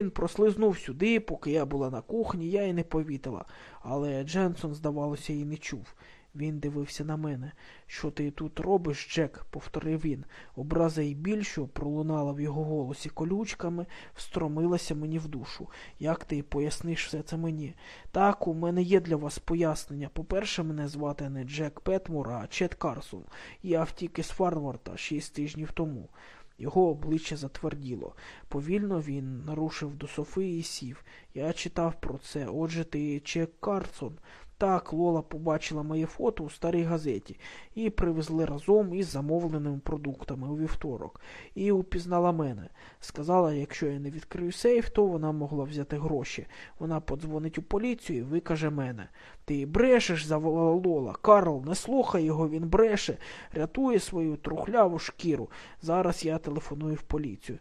Він прослизнув сюди, поки я була на кухні, я й не повітила, але Дженсон, здавалося, і не чув. Він дивився на мене. Що ти тут робиш, Джек? повторив він. Образа й біль, що пролунала в його голосі колючками, встромилася мені в душу. Як ти поясниш все це мені? Так, у мене є для вас пояснення. По-перше, мене звати не Джек Петмур, а Чет Карсон. Я втік із Фарнворта шість тижнів тому. Його обличчя затверділо. Повільно він нарушив до Софи і сів. Я читав про це. Отже, ти Чек Карсон. Так, Лола побачила моє фото у старій газеті і привезли разом із замовленими продуктами у вівторок. І упізнала мене. Сказала, якщо я не відкрию сейф, то вона могла взяти гроші. Вона подзвонить у поліцію і викаже мене. Ти брешеш, заволала Лола. Карл, не слухай його, він бреше, рятує свою трухляву шкіру. Зараз я телефоную в поліцію.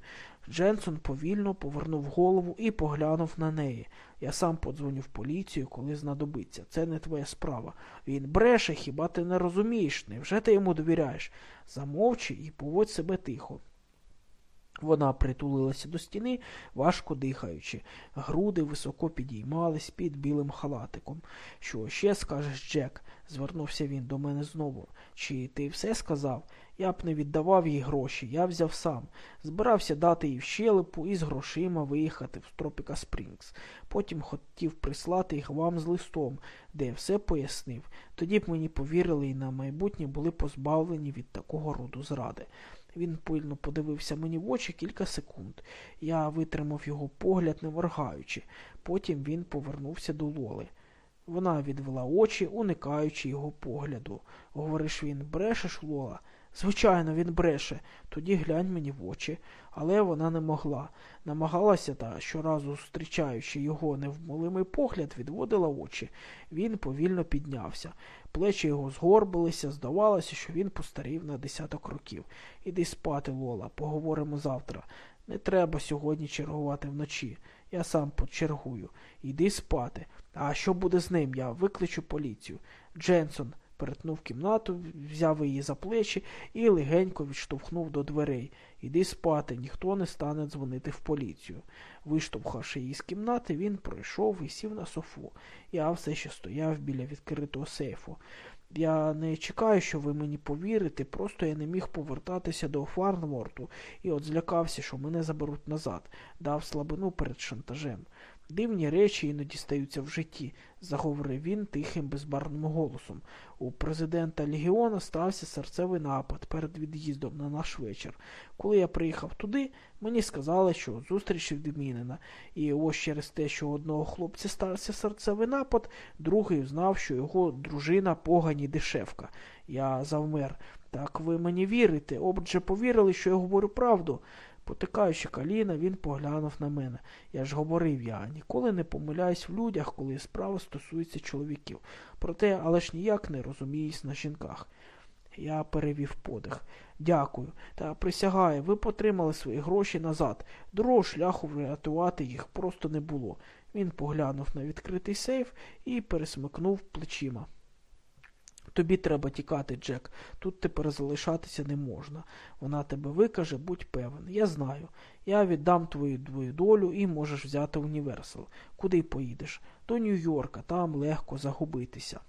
Дженсон повільно повернув голову і поглянув на неї. Я сам подзвоню в поліцію, коли знадобиться. Це не твоя справа. Він бреше, хіба ти не розумієш? Невже ти йому довіряєш? Замовчи і поводь себе тихо. Вона притулилася до стіни, важко дихаючи. Груди високо підіймались під білим халатиком. Що ще скажеш, Джек? звернувся він до мене знову. Чи ти все сказав? Я б не віддавав їй гроші, я взяв сам. Збирався дати їй в щелепу і з грошима виїхати в Тропіка Спрінгс. Потім хотів прислати їх вам з листом, де я все пояснив. Тоді б мені повірили і на майбутнє були позбавлені від такого роду зради. Він пильно подивився мені в очі кілька секунд. Я витримав його погляд, не моргаючи. Потім він повернувся до Лоли. Вона відвела очі, уникаючи його погляду. Говориш він, брешеш, Лола? Звичайно, він бреше. Тоді глянь мені в очі. Але вона не могла. Намагалася та, щоразу зустрічаючи його невмолимий погляд, відводила очі. Він повільно піднявся. Плечі його згорбилися, здавалося, що він постарів на десяток років. Іди спати, Лола, поговоримо завтра. Не треба сьогодні чергувати вночі. Я сам почергую. Іди спати. А що буде з ним? Я викличу поліцію. Дженсон перетнув кімнату, взяв її за плечі і легенько відштовхнув до дверей. Іди спати, ніхто не стане дзвонити в поліцію. Виштовхавши її з кімнати, він пройшов і сів на софу. Я все ще стояв біля відкритого сейфу. Я не чекаю, що ви мені повірите, просто я не міг повертатися до Фарнворту і от злякався, що мене заберуть назад, дав слабину перед шантажем. Дивні речі іноді стаються в житті, заговорив він тихим, безбарвним голосом. У президента Легіона стався серцевий напад перед від'їздом на наш вечір. Коли я приїхав туди, мені сказали, що зустріч відмінена. І ось через те, що одного хлопця стався серцевий напад, другий знав, що його дружина погані дешевка. Я завмер. Так ви мені вірите? Отже, повірили, що я говорю правду. Потикаючи коліна, він поглянув на мене. Я ж говорив, я ніколи не помиляюсь в людях, коли справа стосується чоловіків. Проте, але ж ніяк не розуміюсь на жінках. Я перевів подих. Дякую. Та присягаю, ви потримали свої гроші назад. Другого шляху врятувати їх просто не було. Він поглянув на відкритий сейф і пересмикнув плечима. Тобі треба тікати, Джек. Тут тепер залишатися не можна. Вона тебе викаже, будь певен. Я знаю. Я віддам твою твою долю і можеш взяти універсал. Куди поїдеш? До Нью-Йорка, там легко загубитися.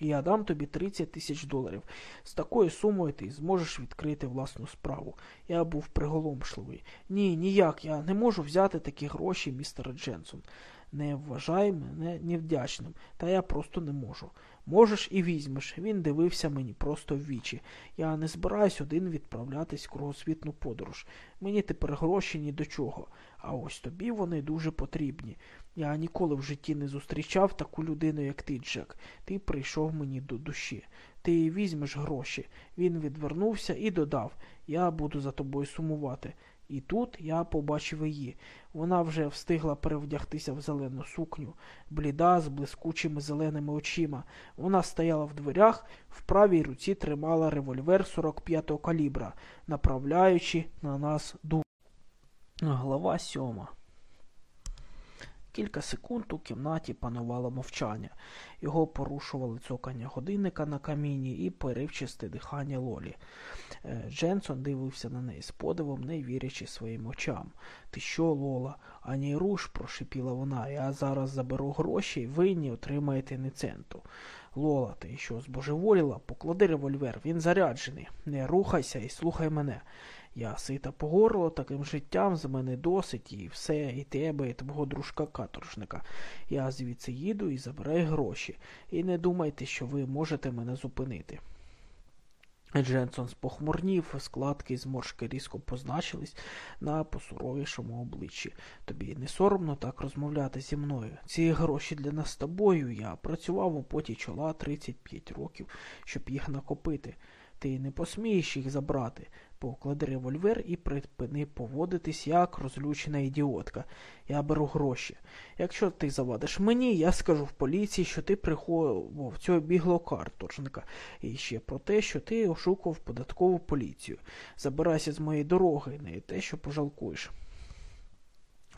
І я дам тобі 30 тисяч доларів. З такою сумою ти зможеш відкрити власну справу. Я був приголомшливий. Ні, ніяк, я не можу взяти такі гроші, містер Дженсон. Не вважай мене невдячним, та я просто не можу. Можеш і візьмеш. Він дивився мені просто в вічі. Я не збираюсь один відправлятись в кругосвітну подорож. Мені тепер гроші ні до чого. А ось тобі вони дуже потрібні. Я ніколи в житті не зустрічав таку людину, як ти, Джек. Ти прийшов мені до душі. Ти візьмеш гроші. Він відвернувся і додав Я буду за тобою сумувати. І тут я побачив її. Вона вже встигла перевдягтися в зелену сукню, бліда, з блискучими зеленими очима. Вона стояла в дверях, в правій руці тримала револьвер 45-го калібра, направляючи на нас дух. Глава сьома. Кілька секунд у кімнаті панувало мовчання. Його порушували цокання годинника на каміні і перивчисте дихання Лолі. Е, Дженсон дивився на неї з подивом, не вірячи своїм очам. Ти що, Лола? Ані руш, прошипіла вона. Я зараз заберу гроші і ви не отримаєте ні центу. Лола, ти що, збожеволіла? Поклади револьвер, він заряджений. Не рухайся і слухай мене. Я сита по горло, таким життям з мене досить, і все, і тебе, і твого дружка каторжника. Я звідси їду і забираю гроші. І не думайте, що ви можете мене зупинити. Дженсон спохмурнів, складки і зморшки різко позначились на посуровішому обличчі. Тобі не соромно так розмовляти зі мною. Ці гроші для нас з тобою. Я працював у поті чола 35 років, щоб їх накопити. Ти не посмієш їх забрати. Поклади револьвер і припини поводитись як розлючена ідіотка. Я беру гроші. Якщо ти завадиш мені, я скажу в поліції, що ти приховував цього біглого карточника. І ще про те, що ти ошукував податкову поліцію. Забирайся з моєї дороги, не те, що пожалкуєш.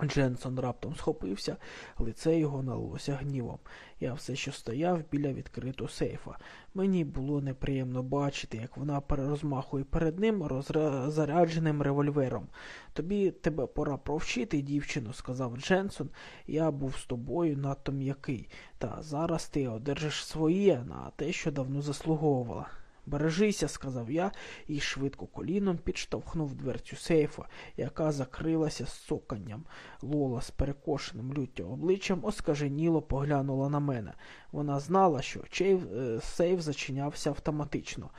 Дженсон раптом схопився, лице його налилося гнівом. Я все ще стояв біля відкритого сейфа. Мені було неприємно бачити, як вона перерозмахує перед ним розрядженим револьвером. Тобі тебе пора провчити, дівчино, сказав Дженсон. Я був з тобою надто м'який. Та зараз ти одержиш своє на те, що давно заслуговувала. Бережися, сказав я і швидко коліном підштовхнув дверцю сейфа, яка закрилася з соканням. Лола з перекошеним люттю обличчям оскаженіло поглянула на мене. Вона знала, що е, сейф зачинявся автоматично.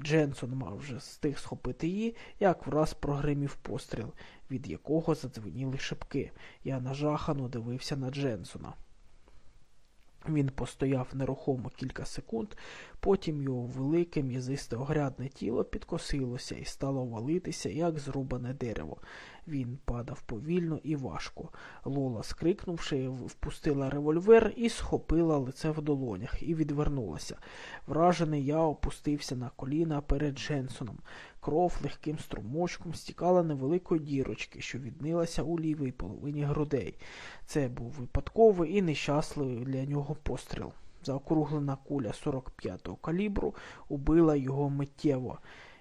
Дженсон мав вже стиг схопити її, як враз прогримів постріл, від якого задзвеніли шибки. Я нажахано дивився на Дженсона. Він постояв нерухомо кілька секунд, потім його велике м'язисте огрядне тіло підкосилося і стало валитися, як зрубане дерево. Він падав повільно і важко. Лола, скрикнувши, впустила револьвер і схопила лице в долонях і відвернулася. Вражений я опустився на коліна перед Дженсоном. Кров легким струмочком стікала невеликої дірочки, що віднилася у лівій половині грудей. Це був випадковий і нещасливий для нього постріл. Заокруглена куля 45-го калібру убила його миттєво.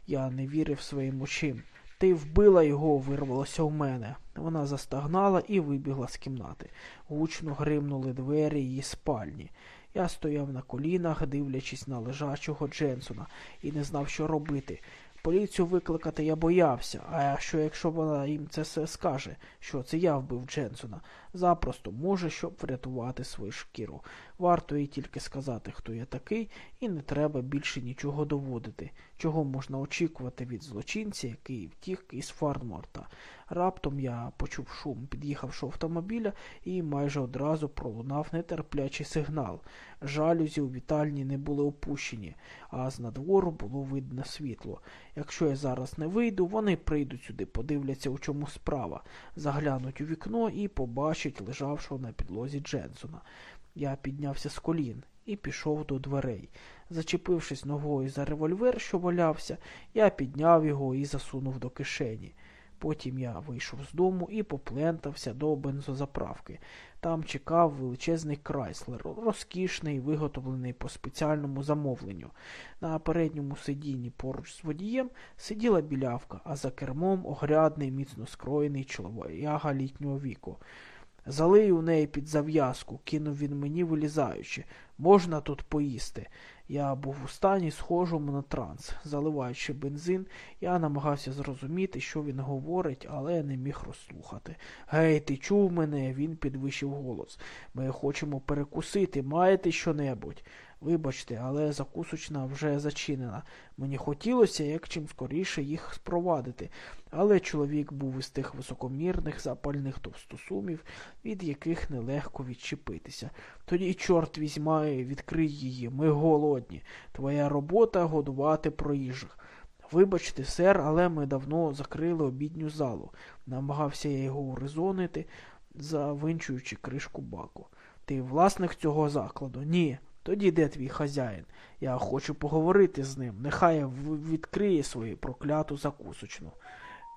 Я не вірив своїм очим. Ти вбила його, вирвалося у мене. Вона застагнала і вибігла з кімнати. Гучно гримнули двері її спальні. Я стояв на колінах, дивлячись на лежачого Дженсона, і не знав, що робити. Поліцію викликати я боявся, а що якщо вона їм це все скаже, що це я вбив Дженсона, запросто може, щоб врятувати свою шкіру. Варто їй тільки сказати, хто я такий, і не треба більше нічого доводити, чого можна очікувати від злочинця, який втік із Фарнморта. Раптом я почув шум під'їхавшого автомобіля і майже одразу пролунав нетерплячий сигнал. Жалюзі у вітальні не були опущені, а з надвору було видно світло. Якщо я зараз не вийду, вони прийдуть сюди, подивляться, у чому справа, заглянуть у вікно і побачать лежавшого на підлозі Дженсона. Я піднявся з колін і пішов до дверей. Зачепившись ногою за револьвер, що валявся, я підняв його і засунув до кишені. Потім я вийшов з дому і поплентався до бензозаправки. Там чекав величезний крайслер, розкішний, виготовлений по спеціальному замовленню. На передньому сидінні поруч з водієм сиділа білявка, а за кермом огрядний, міцно скроєний чолов'яга літнього віку. Залий у неї під зав'язку, кинув він мені, вилізаючи. Можна тут поїсти. Я був у стані, схожому на транс. Заливаючи бензин, я намагався зрозуміти, що він говорить, але не міг розслухати. Гей, ти чув мене? Він підвищив голос. Ми хочемо перекусити. Маєте що-небудь? Вибачте, але закусочна вже зачинена. Мені хотілося як чим скоріше їх спровадити, але чоловік був із тих високомірних запальних товстосумів, від яких нелегко відчепитися. Тоді, чорт візьмає, відкрий її, ми голодні. Твоя робота годувати проїжджих. Вибачте, сер, але ми давно закрили обідню залу. Намагався я його урезонити, завинчуючи кришку баку. Ти власник цього закладу? Ні. Тоді де твій хазяїн? Я хочу поговорити з ним. Нехай відкриє свою прокляту закусочну.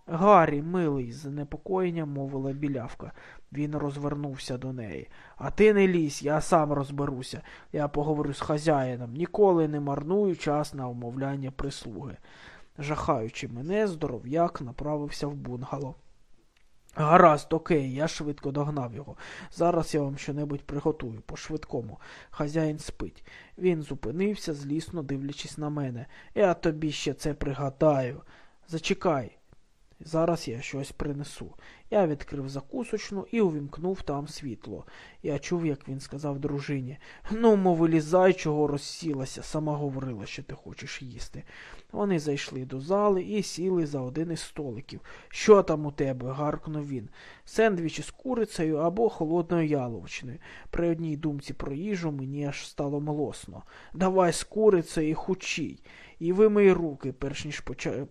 Гаррі, милий, з занепокоєнням мовила білявка. Він розвернувся до неї. А ти не лізь, я сам розберуся. Я поговорю з хазяїном, ніколи не марную час на умовляння прислуги. Жахаючи мене, здоров'як направився в бунгало. Гаразд, окей, я швидко догнав його. Зараз я вам щонебудь приготую, по-швидкому. Хазяїн спить. Він зупинився, злісно дивлячись на мене. Я тобі ще це пригадаю. Зачекай. Зараз я щось принесу. Я відкрив закусочну і увімкнув там світло. Я чув, як він сказав дружині Ну, мов, вилізай, чого розсілася, сама говорила, що ти хочеш їсти. Вони зайшли до зали і сіли за один із столиків. Що там у тебе? гаркнув він. Сендвіч із курицею або холодною яловичною. При одній думці про їжу мені аж стало млосно. Давай з курицею хучій. І вимий руки, перш ніж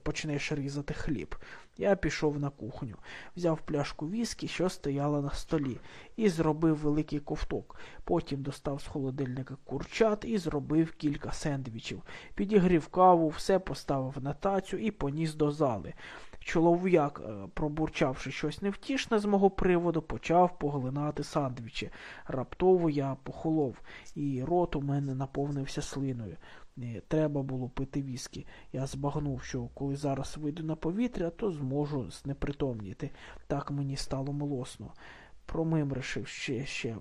почнеш різати хліб. Я пішов на кухню, взяв пляшку віскі, що стояла на столі, і зробив великий ковток. Потім достав з холодильника курчат і зробив кілька сендвічів. Підігрів каву, все поставив на тацю і поніс до зали. Чолов'як, е, пробурчавши щось невтішне з мого приводу, почав поглинати сандвічі. Раптово я похолов, і рот у мене наповнився слиною. Не треба було пити віскі. Я збагнув, що коли зараз вийду на повітря, то зможу знепритомніти. Так мені стало молосно. Промимришив ще ще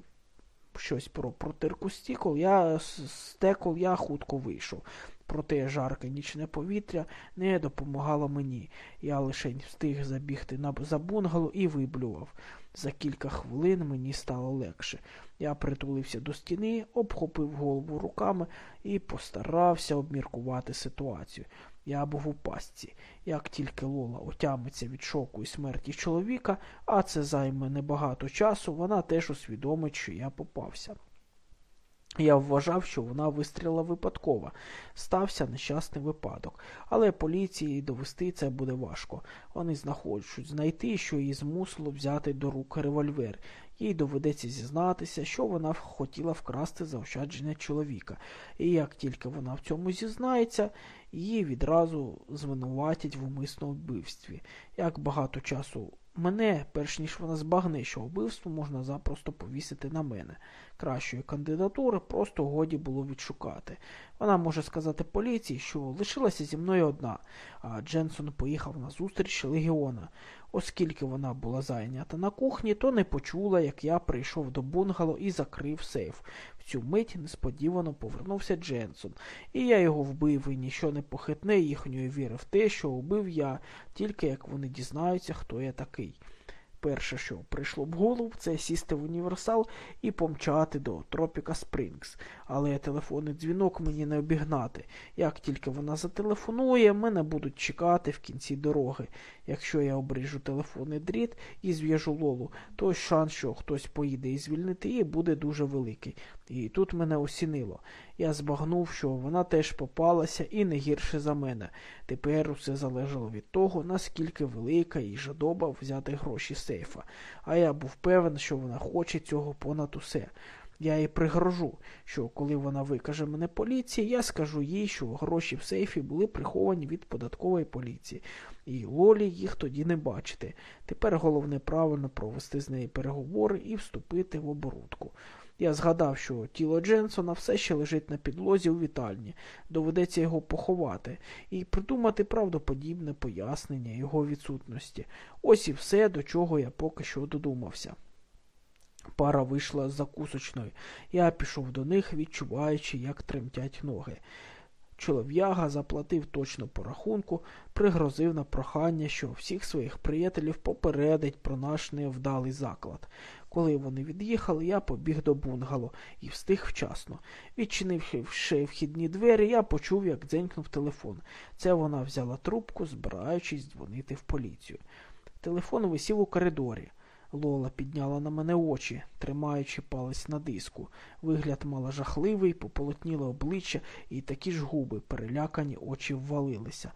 щось про протирку стікол, я стекол я хутко вийшов. Проте жарке нічне повітря не допомагало мені. Я лише встиг забігти на бунгало і виблював. За кілька хвилин мені стало легше. Я притулився до стіни, обхопив голову руками і постарався обміркувати ситуацію. Я був у пастці. Як тільки Лола отямиться від шоку і смерті чоловіка, а це займе небагато часу, вона теж усвідомить, що я попався. Я вважав, що вона вистріла випадково. Стався нещасний випадок. Але поліції довести це буде важко. Вони знаходять знайти, що її змусило взяти до рук револьвер. Їй доведеться зізнатися, що вона хотіла вкрасти заощадження чоловіка. І як тільки вона в цьому зізнається, її відразу звинуватять в умисному вбивстві. Як багато часу Мене, перш ніж вона збагне, що вбивство можна запросто повісити на мене. Кращої кандидатури просто годі було відшукати. Вона може сказати поліції, що лишилася зі мною одна, а Дженсон поїхав на зустріч легіона. Оскільки вона була зайнята на кухні, то не почула, як я прийшов до бунгало і закрив сейф. В цю мить несподівано повернувся Дженсон, і я його вбив, і ніщо не похитне їхньої віри в те, що убив я, тільки як вони дізнаються, хто я такий. Перше, що прийшло в голову, це сісти в універсал і помчати до Тропіка Спрінгс. Але телефонний дзвінок мені не обігнати. Як тільки вона зателефонує, мене будуть чекати в кінці дороги. Якщо я обріжу телефонний дріт і зв'яжу лолу, то шанс, що хтось поїде і звільнити її, буде дуже великий. І тут мене осінило. Я збагнув, що вона теж попалася і не гірше за мене. Тепер усе залежало від того, наскільки велика і жадоба взяти гроші сейфа. А я був певен, що вона хоче цього понад усе. Я їй пригрожу, що коли вона викаже мене поліції, я скажу їй, що гроші в сейфі були приховані від податкової поліції, і Лолі їх тоді не бачити. Тепер головне правильно провести з нею переговори і вступити в оборудку. Я згадав, що тіло Дженсона все ще лежить на підлозі у вітальні, доведеться його поховати і придумати правдоподібне пояснення його відсутності. Ось і все, до чого я поки що додумався. Пара вийшла з закусочної. Я пішов до них, відчуваючи, як тремтять ноги. Чолов'яга заплатив точно по рахунку, пригрозив на прохання, що всіх своїх приятелів попередить про наш невдалий заклад. Коли вони від'їхали, я побіг до бунгало і встиг вчасно. Відчинивши вхідні двері, я почув, як дзенькнув телефон. Це вона взяла трубку, збираючись дзвонити в поліцію. Телефон висів у коридорі. Лола підняла на мене очі, тримаючи палець на диску. Вигляд мала жахливий, пополотніле обличчя і такі ж губи, перелякані очі ввалилися.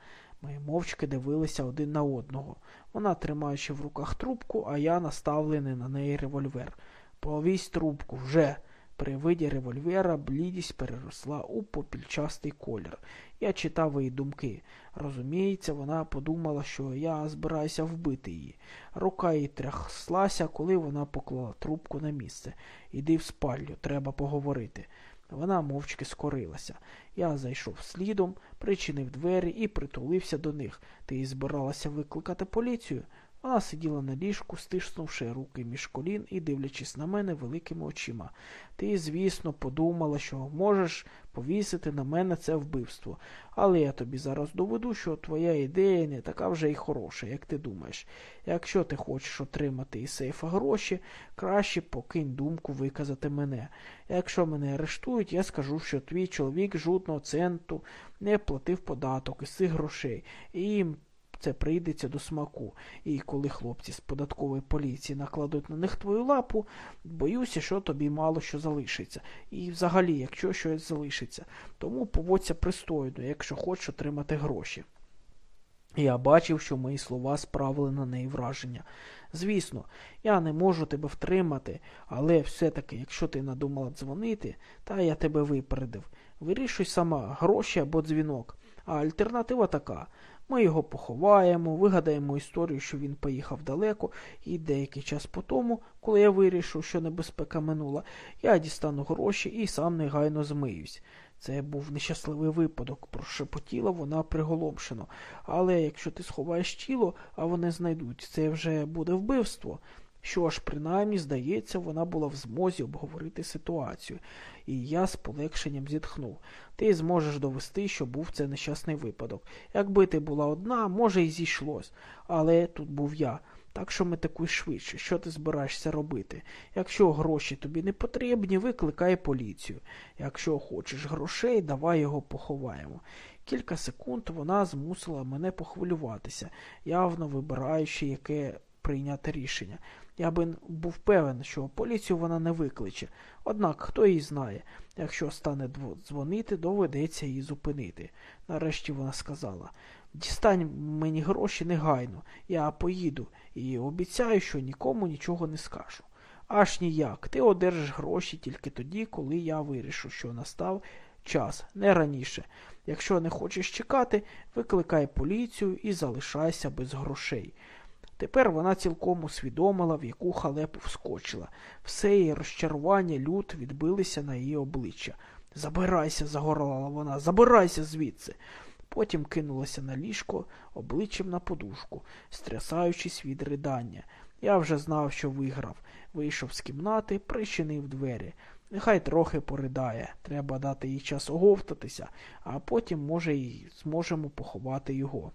Ми мовчки дивилися один на одного. Вона тримаючи в руках трубку, а я наставлений на неї револьвер. Повісь трубку вже, При виді револьвера блідість переросла у попільчастий колір. Я читав її думки. Розуміється, вона подумала, що я збираюся вбити її. Рука їй тряслася, коли вона поклала трубку на місце. Іди в спальню, треба поговорити. Вона мовчки скорилася. Я зайшов слідом, причинив двері і притулився до них. Ти збиралася викликати поліцію? Вона сиділа на ліжку, стиснувши руки між колін і дивлячись на мене великими очима. Ти, звісно, подумала, що можеш повісити на мене це вбивство. Але я тобі зараз доведу, що твоя ідея не така вже й хороша, як ти думаєш. Якщо ти хочеш отримати із сейфа гроші, краще покинь думку виказати мене. Якщо мене арештують, я скажу, що твій чоловік жодного центу не платив податок із цих грошей, і їм це прийдеться до смаку. І коли хлопці з податкової поліції накладуть на них твою лапу, боюся, що тобі мало що залишиться. І взагалі, якщо щось залишиться. Тому поводься пристойно, якщо хочеш отримати гроші. Я бачив, що мої слова справили на неї враження. Звісно, я не можу тебе втримати, але все-таки, якщо ти надумала дзвонити, та я тебе випередив. Вирішуй сама гроші або дзвінок. А альтернатива така. Ми його поховаємо, вигадаємо історію, що він поїхав далеко, і деякий час по тому, коли я вирішив, що небезпека минула, я дістану гроші і сам негайно змиюсь. Це був нещасливий випадок, прошепотіла вона приголомшено. Але якщо ти сховаєш тіло, а вони знайдуть, це вже буде вбивство. Що ж, принаймні, здається, вона була в змозі обговорити ситуацію, і я з полегшенням зітхнув. Ти зможеш довести, що був це нещасний випадок. Якби ти була одна, може, і зійшлось, але тут був я. Так що ми таку швидше, що ти збираєшся робити? Якщо гроші тобі не потрібні, викликай поліцію. Якщо хочеш грошей, давай його поховаємо. Кілька секунд вона змусила мене похвилюватися, явно вибираючи, яке прийняти рішення. Я би був певен, що поліцію вона не викличе. Однак, хто її знає, якщо стане дзвонити, доведеться її зупинити. Нарешті вона сказала Дістань мені гроші негайно, я поїду і обіцяю, що нікому нічого не скажу. Аж ніяк. Ти одержиш гроші тільки тоді, коли я вирішу, що настав час, не раніше. Якщо не хочеш чекати, викликай поліцію і залишайся без грошей. Тепер вона цілком усвідомила, в яку халепу вскочила. Все її розчарування лют відбилися на її обличчя. Забирайся, загорлала вона, забирайся звідси. Потім кинулася на ліжко обличчям на подушку, стрясаючись від ридання. Я вже знав, що виграв. Вийшов з кімнати, причинив двері. Нехай трохи поридає. Треба дати їй час оговтатися, а потім, може, і зможемо поховати його.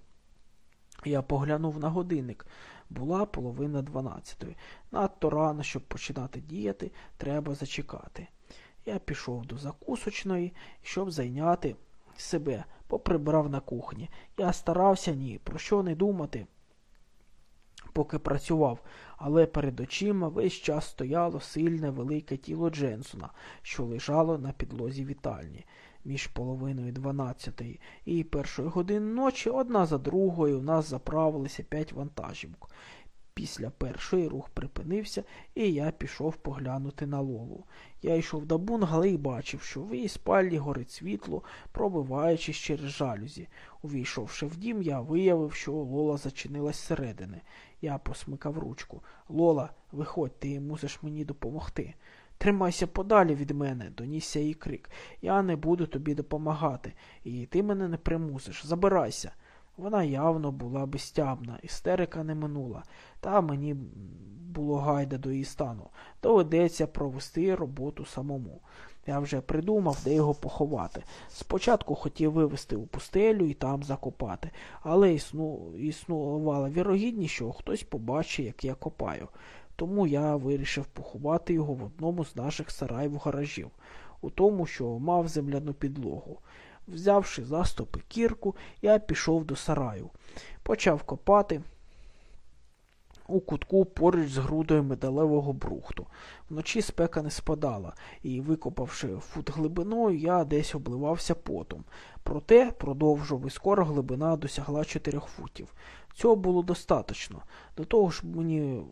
Я поглянув на годинник. Була половина дванадцятої. Надто рано, щоб починати діяти, треба зачекати. Я пішов до закусочної, щоб зайняти себе, поприбрав на кухні. Я старався ні, про що не думати, поки працював, але перед очима весь час стояло сильне велике тіло Дженсона, що лежало на підлозі вітальні між половиною дванадцятої і першої години ночі одна за другою в нас заправилися п'ять вантажівок. Після першої рух припинився, і я пішов поглянути на лолу. Я йшов до бунгала і бачив, що в її спальні горить світло, пробиваючись через жалюзі. Увійшовши в дім, я виявив, що Лола зачинилась зсередини. Я посмикав ручку. Лола, виходь, ти мусиш мені допомогти. Тримайся подалі від мене, донісся її крик. Я не буду тобі допомагати, і ти мене не примусиш. Забирайся. Вона явно була безтямна, істерика не минула, та мені було гайда до її стану. Доведеться провести роботу самому. Я вже придумав, де його поховати. Спочатку хотів вивезти у пустелю і там закопати, але існу... існувала вірогідність, що хтось побачить, як я копаю. Тому я вирішив поховати його в одному з наших сараїв гаражів, у тому, що мав земляну підлогу. Взявши заступи кірку, я пішов до сараю. Почав копати у кутку поруч з грудою медалевого брухту. Вночі спека не спадала, і, викопавши фут глибиною, я десь обливався потом. Проте продовжував і скоро глибина досягла чотирьох футів. Цього було достатньо. До того ж мені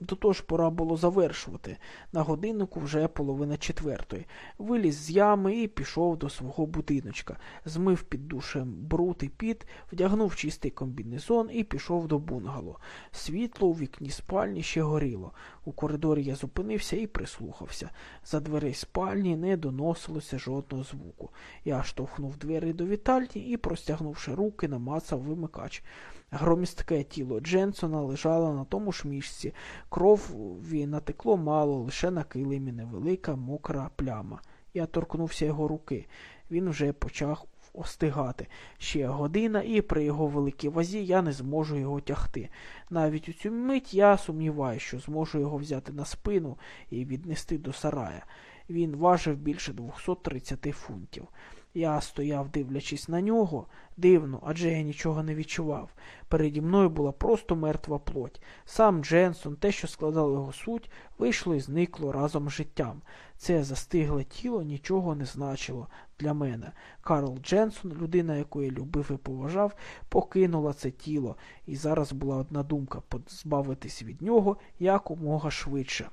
До того ж пора було завершувати. На годиннику вже половина четвертої. Виліз з ями і пішов до свого будиночка, змив під душем бруд і піт, вдягнув чистий комбінезон і пішов до бунгало. Світло у вікні спальні ще горіло. У коридорі я зупинився і прислухався. За дверей спальні не доносилося жодного звуку. Я штовхнув двері до вітальні і, простягнувши руки, намацав вимикач. Громістке тіло Дженсона лежало на тому ж мішці. Крові натекло мало, лише на килимі невелика мокра пляма. Я торкнувся його руки. Він вже почав остигати. Ще година, і при його великій вазі я не зможу його тягти. Навіть у цю мить я сумніваюся, що зможу його взяти на спину і віднести до сарая. Він важив більше 230 фунтів. Я стояв, дивлячись на нього, дивно, адже я нічого не відчував. Переді мною була просто мертва плоть. Сам Дженсон, те, що складало його суть, вийшло і зникло разом з життям. Це застигле тіло нічого не значило для мене. Карл Дженсон, людина, яку я любив і поважав, покинула це тіло, і зараз була одна думка позбавитись від нього якомога швидше.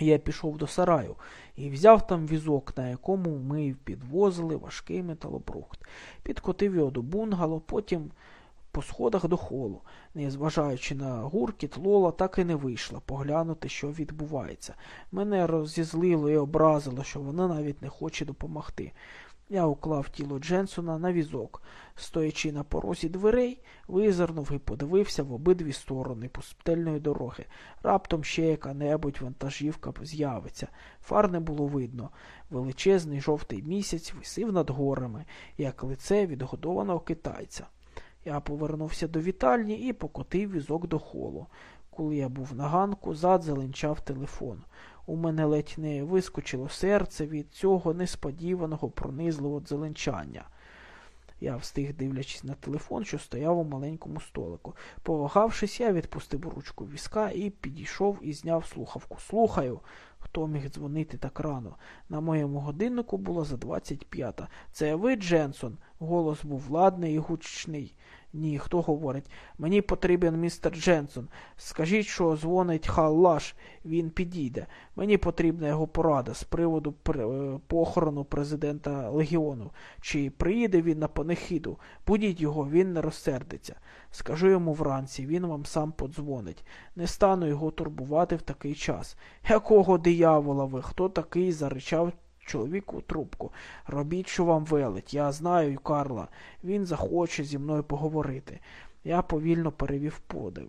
Я пішов до сараю і взяв там візок, на якому ми підвозили важкий металобрухт. Підкотив його до бунгало, потім по сходах до холу. Незважаючи на гуркіт, Лола так і не вийшла поглянути, що відбувається. Мене розізлило і образило, що вона навіть не хоче допомогти. Я уклав тіло Дженсона на візок. Стоячи на порозі дверей, визирнув і подивився в обидві сторони пустельної дороги. Раптом ще яка-небудь вантажівка з'явиться. Фар не було видно. Величезний жовтий місяць висив над горами, як лице відгодованого китайця. Я повернувся до вітальні і покотив візок до холу. Коли я був на ганку, зад зеленчав телефон. У мене ледь не вискочило серце від цього несподіваного пронизливого зеленчання. Я встиг, дивлячись на телефон, що стояв у маленькому столику. Повагавшись, я відпустив ручку візка і підійшов і зняв слухавку. Слухаю, хто міг дзвонити так рано. На моєму годиннику було за двадцять п'ята. Це ви, Дженсон? Голос був владний і гучний. Ні, хто говорить? Мені потрібен містер Дженсон. Скажіть, що дзвонить Халлаш, він підійде. Мені потрібна його порада з приводу е, похорону президента Легіону. Чи приїде він на панихіду? Будіть його, він не розсердиться. Скажу йому вранці, він вам сам подзвонить. Не стану його турбувати в такий час. Якого диявола ви? Хто такий? заричав чоловіку трубку. Робіть, що вам велить. Я знаю Карла. Він захоче зі мною поговорити. Я повільно перевів подив.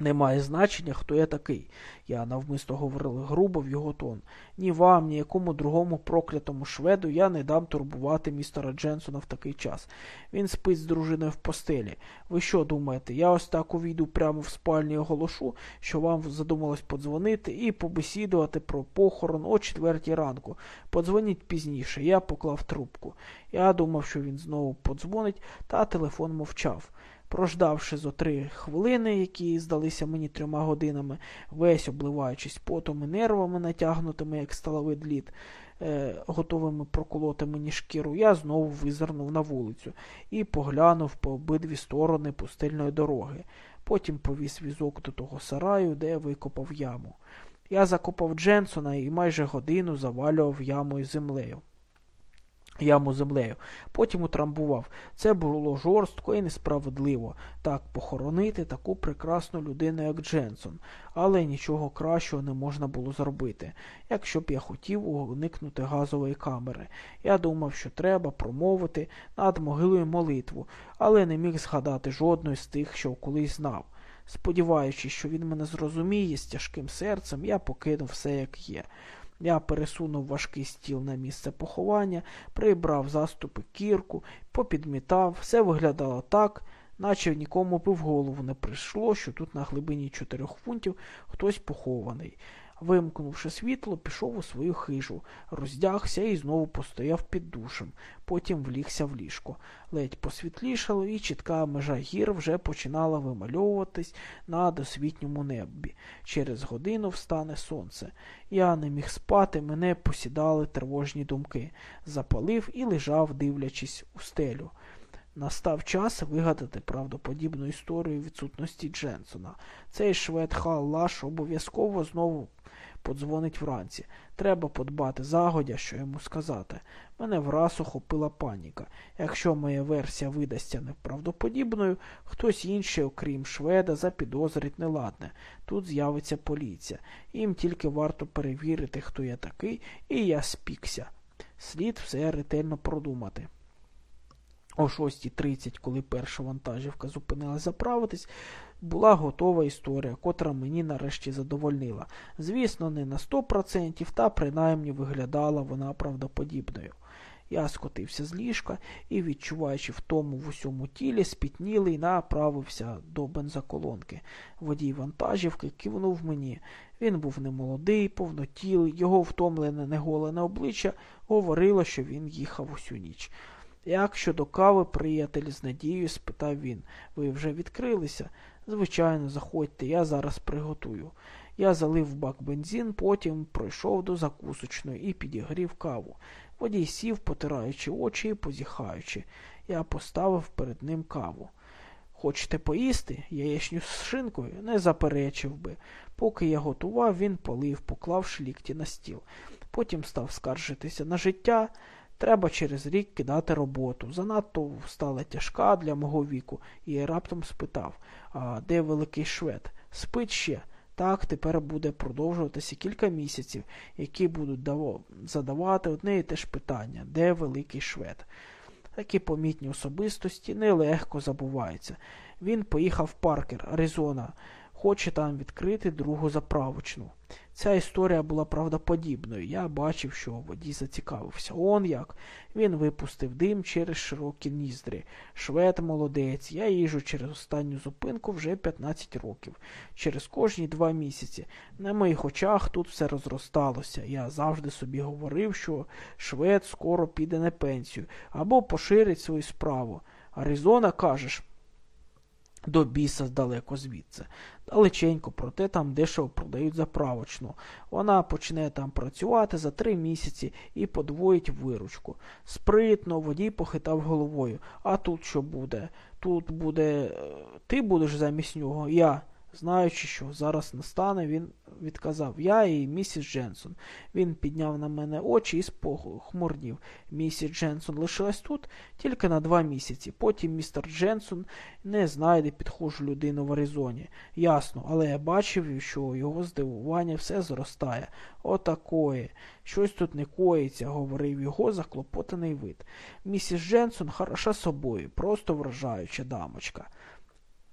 Немає значення, хто я такий. Я навмисно говорив грубо в його тон. Ні вам, ні якому другому проклятому шведу я не дам турбувати містера Дженсона в такий час. Він спить з дружиною в постелі. Ви що думаєте, я ось так увійду прямо в спальні і оголошу, що вам задумалось подзвонити і побесідувати про похорон о четвертій ранку. Подзвоніть пізніше, я поклав трубку. Я думав, що він знову подзвонить, та телефон мовчав. Прождавши зо три хвилини, які здалися мені трьома годинами, весь обливаючись потом і нервами, натягнутими, як сталовий дліт, е, готовими проколоти мені шкіру, я знову визирнув на вулицю і поглянув по обидві сторони пустельної дороги. Потім повіз візок до того сараю, де викопав яму. Я закопав Дженсона і майже годину завалював ямою землею яму землею. Потім утрамбував. Це було жорстко і несправедливо так похоронити таку прекрасну людину, як Дженсон, але нічого кращого не можна було зробити, якщо б я хотів уникнути газової камери. Я думав, що треба промовити над могилою молитву, але не міг згадати жодної з тих, що колись знав. Сподіваючись, що він мене зрозуміє з тяжким серцем, я покинув все, як є. Я пересунув важкий стіл на місце поховання, прибрав заступи кірку, попідмітав, все виглядало так, наче нікому б в голову не прийшло, що тут на глибині чотирьох фунтів хтось похований. Вимкнувши світло, пішов у свою хижу, роздягся і знову постояв під душем, потім влігся в ліжко. Ледь посвітлішало, і чітка межа гір вже починала вимальовуватись на досвітньому небі. Через годину встане сонце. Я не міг спати, мене посідали тривожні думки. Запалив і лежав, дивлячись у стелю. Настав час вигадати правдоподібну історію відсутності Дженсона. Цей швед Хал Лаш обов'язково знову подзвонить вранці. Треба подбати загодя, що йому сказати. Мене враз охопила паніка. Якщо моя версія видасться неправдоподібною, хтось інший, окрім шведа, запідозрить неладне. Тут з'явиться поліція. Їм тільки варто перевірити, хто я такий, і я спікся. Слід все ретельно продумати. О 6.30, коли перша вантажівка зупинилася заправитись, була готова історія, котра мені нарешті задовольнила. Звісно, не на 100%, та принаймні виглядала вона правдоподібною. Я скотився з ліжка і, відчуваючи втому в усьому тілі, спітнілий, направився до бензоколонки. Водій вантажівки кивнув мені. Він був немолодий, повнотілий, його втомлене неголене обличчя говорило, що він їхав усю ніч. Як щодо кави, приятель, з надією спитав він. Ви вже відкрилися? Звичайно, заходьте, я зараз приготую. Я залив бак бензин, потім пройшов до закусочної і підігрів каву. Водій сів, потираючи очі і позіхаючи. Я поставив перед ним каву. Хочете поїсти? Яєчню з шинкою не заперечив би. Поки я готував, він полив, поклавши лікті на стіл. Потім став скаржитися на життя. Треба через рік кидати роботу. Занадто стала тяжка для мого віку, і я раптом спитав, а де великий швед? Спить ще. Так тепер буде продовжуватися кілька місяців, які будуть задавати одне і те ж питання, де великий швед. Такі помітні особистості нелегко забуваються. Він поїхав в Паркер, Аризона, хоче там відкрити другу заправочну. Ця історія була правдоподібною. Я бачив, що водій зацікавився. Он як. Він випустив дим через широкі ніздрі. Швед молодець. Я їжу через останню зупинку вже 15 років. Через кожні два місяці. На моїх очах тут все розросталося. Я завжди собі говорив, що швед скоро піде на пенсію або поширить свою справу. Аризона, кажеш. До біса здалеко звідси. Далеченько, проте там дешево продають заправочну. Вона почне там працювати за три місяці і подвоїть виручку. Спритно водій похитав головою. А тут що буде? Тут буде. Е, ти будеш замість нього? Я. Знаючи, що зараз настане, він відказав Я і місіс Дженсон. Він підняв на мене очі і спохмурнів. Місіс Дженсон лишилась тут тільки на два місяці. Потім містер Дженсон не знайде підхожу людину в Аризоні. Ясно, але я бачив, що його здивування все зростає. Отакої. Щось тут не коїться, говорив його заклопотаний вид. Місіс Дженсон хороша собою, просто вражаюча дамочка.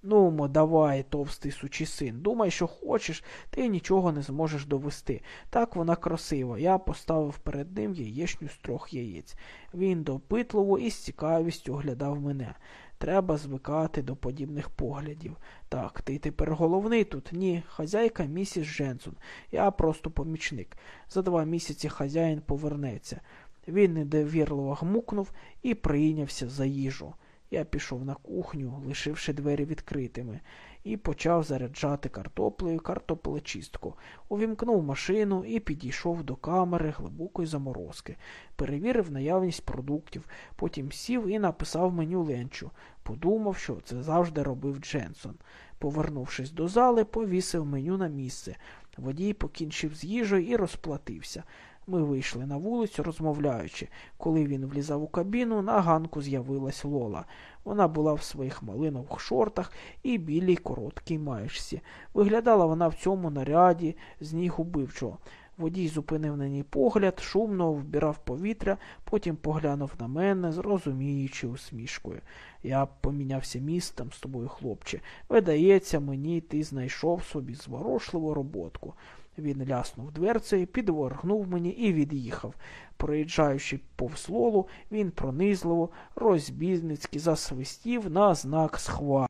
Ну, мо, давай, товстий сучий син, думай, що хочеш, ти нічого не зможеш довести. Так вона красива. Я поставив перед ним яєчню з трьох яєць. Він допитливо і з цікавістю оглядав мене. Треба звикати до подібних поглядів. Так, ти тепер головний тут? Ні, хазяйка місіс Дженсон. Я просто помічник. За два місяці хазяїн повернеться. Він недовірливо гмукнув і прийнявся за їжу. Я пішов на кухню, лишивши двері відкритими, і почав заряджати картоплею картоплечистку. Увімкнув машину і підійшов до камери глибокої заморозки, перевірив наявність продуктів, потім сів і написав меню ленчу. Подумав, що це завжди робив Дженсон. Повернувшись до зали, повісив меню на місце. Водій покінчив з їжею і розплатився. Ми вийшли на вулицю, розмовляючи. Коли він влізав у кабіну, на ганку з'явилась Лола. Вона була в своїх малинових шортах і білій короткій майшці. Виглядала вона в цьому наряді з ніг убивчого. Водій зупинив на ній погляд, шумно вбирав повітря, потім поглянув на мене, зрозуміючи усмішкою. Я помінявся містом з тобою, хлопче. Видається, мені ти знайшов собі зворошливу роботку. Він ляснув дверцею, підворгнув мені і від'їхав. Проїжджаючи повз лолу, він пронизливо, розбізницьки засвистів на знак схва.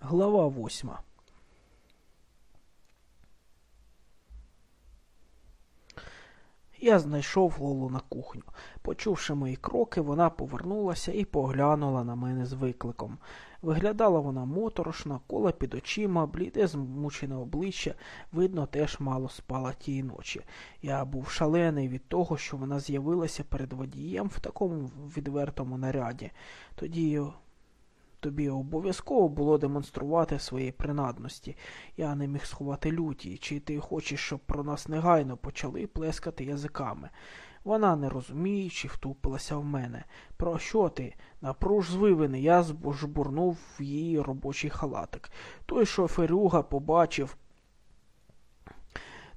Глава восьма. Я знайшов Лолу на кухню. Почувши мої кроки, вона повернулася і поглянула на мене з викликом. Виглядала вона моторошна, кола під очима, бліде змучене обличчя, видно, теж мало спала тієї ночі. Я був шалений від того, що вона з'явилася перед водієм в такому відвертому наряді. Тоді тобі обов'язково було демонструвати свої принадності. Я не міг сховати люті, чи ти хочеш, щоб про нас негайно почали плескати язиками. Вона, не розуміючи, втупилася в мене. Про що ти? Напруж звивини, я жбурнув в її робочий халатик. Той шоферюга побачив.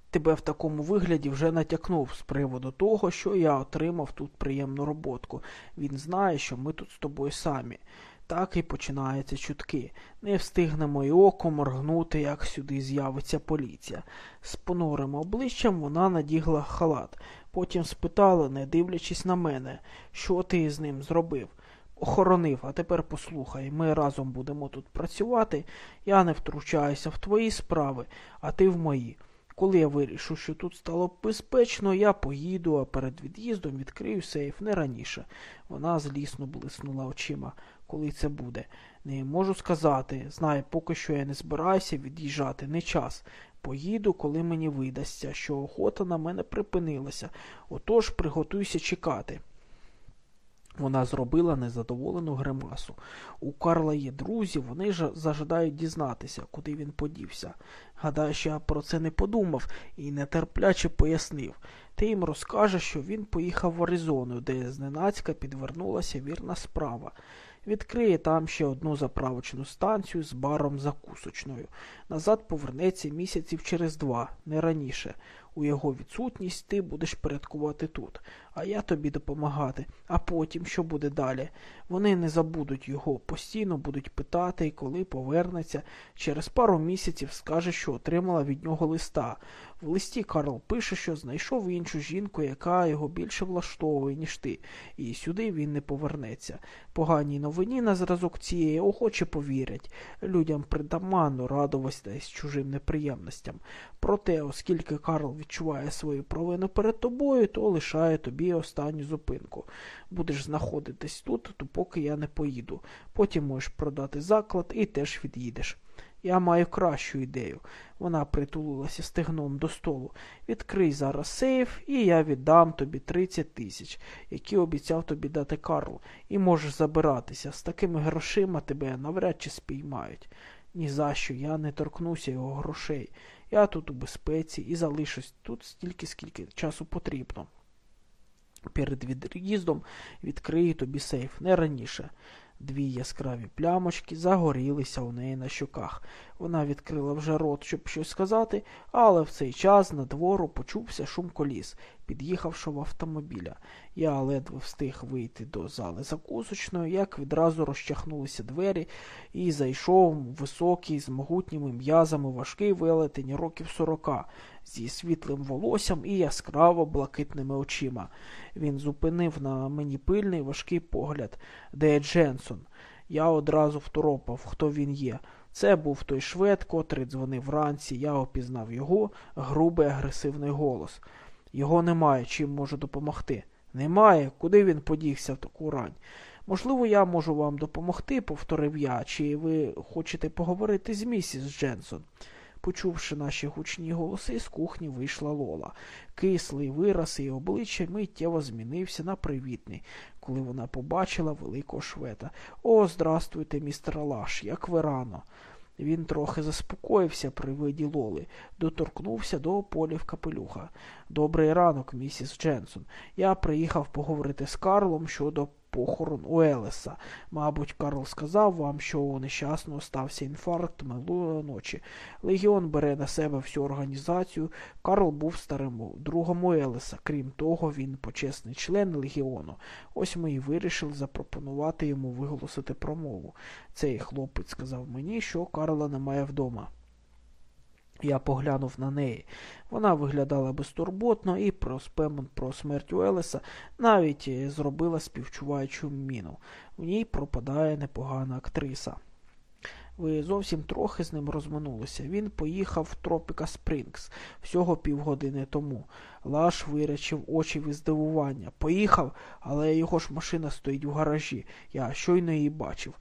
Тебе в такому вигляді вже натякнув з приводу того, що я отримав тут приємну роботку. Він знає, що ми тут з тобою самі. Так і починаються чутки. Не встигнемо й око моргнути, як сюди з'явиться поліція. З понурим обличчям вона надігла халат. Потім спитала, не дивлячись на мене, що ти з ним зробив. Охоронив, а тепер послухай, ми разом будемо тут працювати. Я не втручаюся в твої справи, а ти в мої. Коли я вирішу, що тут стало безпечно, я поїду, а перед від'їздом відкрию сейф не раніше. Вона злісно блиснула очима. Коли це буде? Не можу сказати. Знаю, поки що я не збираюся від'їжджати, не час. Поїду, коли мені видасться, що охота на мене припинилася. Отож приготуйся чекати. Вона зробила незадоволену гримасу. У Карла є друзі, вони ж зажадають дізнатися, куди він подівся. Гадаю, що я про це не подумав і нетерпляче пояснив. Ти їм розкажеш, що він поїхав в Аризону, де зненацька підвернулася вірна справа. Відкриє там ще одну заправочну станцію з баром закусочною. Назад повернеться місяців через два, не раніше. У його відсутність ти будеш порядкувати тут, а я тобі допомагати. А потім, що буде далі? Вони не забудуть його, постійно будуть питати, коли повернеться. Через пару місяців скаже, що отримала від нього листа. В листі Карл пише, що знайшов іншу жінку, яка його більше влаштовує, ніж ти, і сюди він не повернеться. Поганій новині на зразок цієї охоче повірять. Людям притаманно радуватись чужим неприємностям. Проте, оскільки Карл відчуває свою провину перед тобою, то лишає тобі останню зупинку. Будеш знаходитись тут, допоки я не поїду. Потім можеш продати заклад і теж від'їдеш. Я маю кращу ідею. Вона притулилася стегном до столу. Відкрий зараз сейф, і я віддам тобі 30 тисяч, які обіцяв тобі дати Карл, і можеш забиратися. З такими грошима тебе навряд чи спіймають. Ні за що, я не торкнуся його грошей. Я тут у безпеці і залишусь тут стільки, скільки часу потрібно. Перед від'їздом відкриє тобі сейф, не раніше. Дві яскраві плямочки загорілися у неї на щоках. Вона відкрила вже рот, щоб щось сказати, але в цей час на двору почувся шум коліс, під'їхавшого автомобіля. Я ледве встиг вийти до зали закусочної, як відразу розчахнулися двері, і зайшов високий, з могутніми м'язами важкий велетень років сорока, зі світлим волоссям і яскраво блакитними очима. Він зупинив на мені пильний важкий погляд. Де Дженсон? Я одразу второпав, хто він є. Це був той швед, котрий дзвонив вранці. Я опізнав його, грубий агресивний голос. Його немає, чим можу допомогти. Немає, куди він подівся в таку рань. Можливо, я можу вам допомогти, повторив я, чи ви хочете поговорити з місіс Дженсон. Почувши наші гучні голоси, з кухні вийшла Лола. Кислий вираз і обличчя миттєво змінився на привітний, коли вона побачила великого шведа. О, здрастуйте, містер Лаш, як ви рано. Він трохи заспокоївся при виді Лоли, доторкнувся до полів капелюха. Добрий ранок, місіс Дженсон. Я приїхав поговорити з Карлом щодо похорон у Елеса. Мабуть, Карл сказав вам, що у нещасного стався інфаркт минулої ночі. Легіон бере на себе всю організацію. Карл був старим другом у Елеса. Крім того, він почесний член легіону. Ось ми і вирішили запропонувати йому виголосити промову. Цей хлопець сказав мені, що Карла немає вдома. Я поглянув на неї. Вона виглядала безтурботно і про спемон про смерть Уелеса навіть е, зробила співчуваючу міну. В ній пропадає непогана актриса. Ви зовсім трохи з ним розминулися. Він поїхав в Тропіка Спрінгс всього півгодини тому. Лаш виречив очі від здивування. Поїхав, але його ж машина стоїть в гаражі. Я щойно її бачив.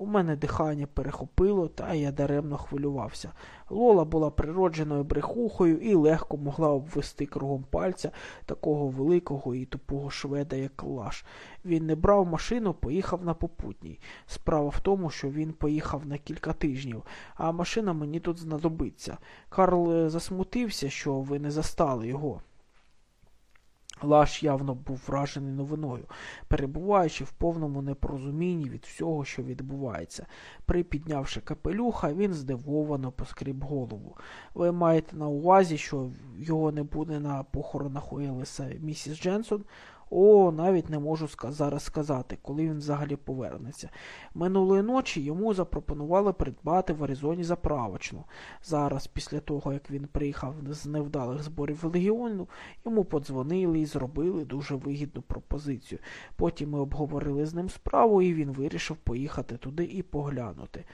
У мене дихання перехопило, та я даремно хвилювався. Лола була природженою брехухою і легко могла обвести кругом пальця такого великого і тупого шведа, як Лаш. Він не брав машину, поїхав на попутній. Справа в тому, що він поїхав на кілька тижнів, а машина мені тут знадобиться. Карл е, засмутився, що ви не застали його. Лаш явно був вражений новиною, перебуваючи в повному непорозумінні від всього, що відбувається. Припіднявши капелюха, він здивовано поскріб голову. Ви маєте на увазі, що його не буде на похоронах Уелеса місіс Дженсон? О, навіть не можу зараз сказати, коли він взагалі повернеться. Минулої ночі йому запропонували придбати в Аризоні заправочну. Зараз, після того, як він приїхав з невдалих зборів легіону, йому подзвонили і зробили дуже вигідну пропозицію. Потім ми обговорили з ним справу, і він вирішив поїхати туди і поглянути.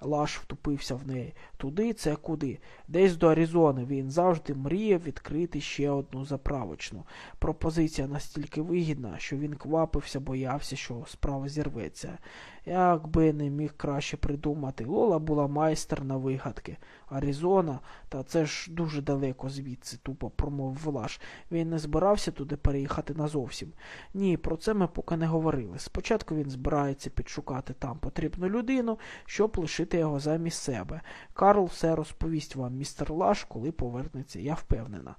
Лаш втупився в неї. Туди це куди? Десь до Аризони він завжди мріяв відкрити ще одну заправочну. Пропозиція настільки вигідна, що він квапився, боявся, що справа зірветься. Як би не міг краще придумати, Лола була майстер на вигадки. Аризона, та це ж дуже далеко звідси, тупо промовив Лаш. Він не збирався туди переїхати назовсім. Ні, про це ми поки не говорили. Спочатку він збирається підшукати там потрібну людину, щоб лишити його замість себе. Карл все розповість вам, містер Лаш, коли повернеться, я впевнена.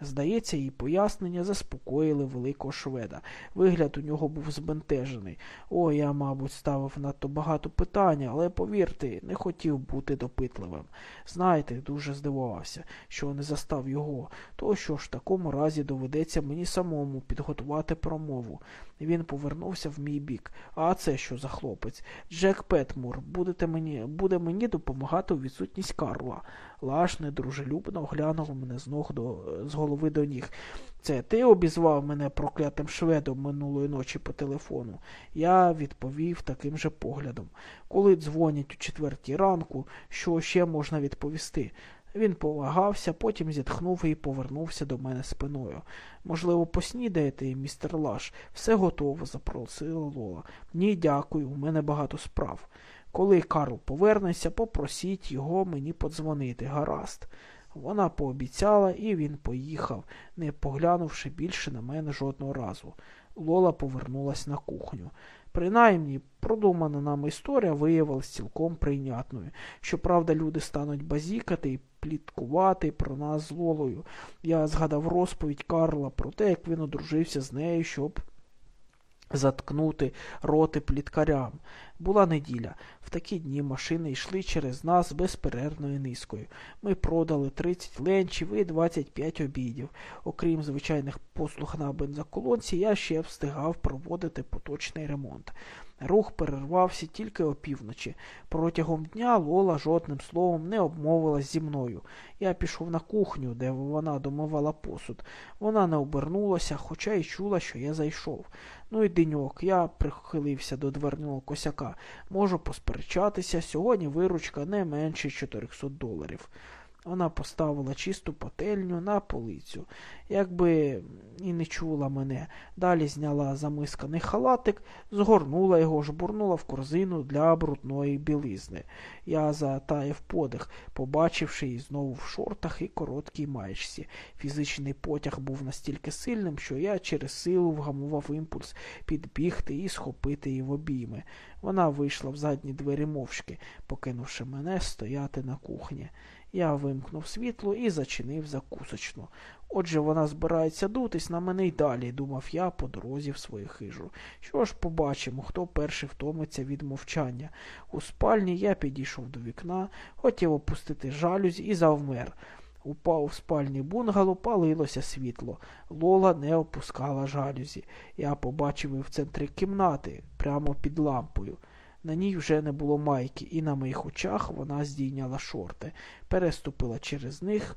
Здається, її пояснення заспокоїли великого шведа. Вигляд у нього був збентежений. О, я, мабуть, ставив надто багато питань, але повірте, не хотів бути допитливим. Знаєте, дуже здивувався, що не застав його. То що ж в такому разі доведеться мені самому підготувати промову. Він повернувся в мій бік. А це що за хлопець? Джек Петмур, будете мені, буде мені допомагати у відсутність Карла. Лаш недружелюбно оглянув мене з ног до з голови до ніг. Це ти обізвав мене проклятим шведом минулої ночі по телефону. Я відповів таким же поглядом. Коли дзвонять у четвертій ранку, що ще можна відповісти? Він повагався, потім зітхнув і повернувся до мене спиною. Можливо, поснідаєте, містер Лаш, все готово, запросила Лола. Ні, дякую, у мене багато справ. Коли Карл повернеться, попросіть його мені подзвонити, гаразд. Вона пообіцяла, і він поїхав, не поглянувши більше на мене жодного разу. Лола повернулась на кухню. Принаймні, продумана нам історія виявилась цілком прийнятною. Щоправда, люди стануть базікати і пліткувати про нас з Лолою. Я згадав розповідь Карла про те, як він одружився з нею, щоб заткнути роти пліткарям. Була неділя. В такі дні машини йшли через нас безперервною низкою. Ми продали 30 ленчів і 25 обідів. Окрім звичайних послуг на бензоколонці, я ще встигав проводити поточний ремонт. Рух перервався тільки опівночі. Протягом дня Лола жодним словом не обмовилась зі мною. Я пішов на кухню, де вона домивала посуд. Вона не обернулася, хоча й чула, що я зайшов. Ну і деньок, я прихилився до дверного косяка. Можу посперечатися, сьогодні виручка не менше 400 доларів. Вона поставила чисту пательню на полицю, якби і не чула мене. Далі зняла замисканий халатик, згорнула його, жбурнула в корзину для брудної білизни. Я затаїв подих, побачивши її знову в шортах і короткій маєчці. Фізичний потяг був настільки сильним, що я через силу вгамував імпульс підбігти і схопити її в обійми. Вона вийшла в задні двері мовчки, покинувши мене стояти на кухні. Я вимкнув світло і зачинив закусочну. Отже, вона збирається дутись на мене й далі, думав я по дорозі в свою хижу. Що ж побачимо, хто перший втомиться від мовчання. У спальні я підійшов до вікна, хотів опустити жалюзі і завмер. Упав в спальні бунгало, палилося світло. Лола не опускала жалюзі. Я побачив її в центрі кімнати, прямо під лампою. На ній вже не було майки, і на моїх очах вона здійняла шорти, переступила через них,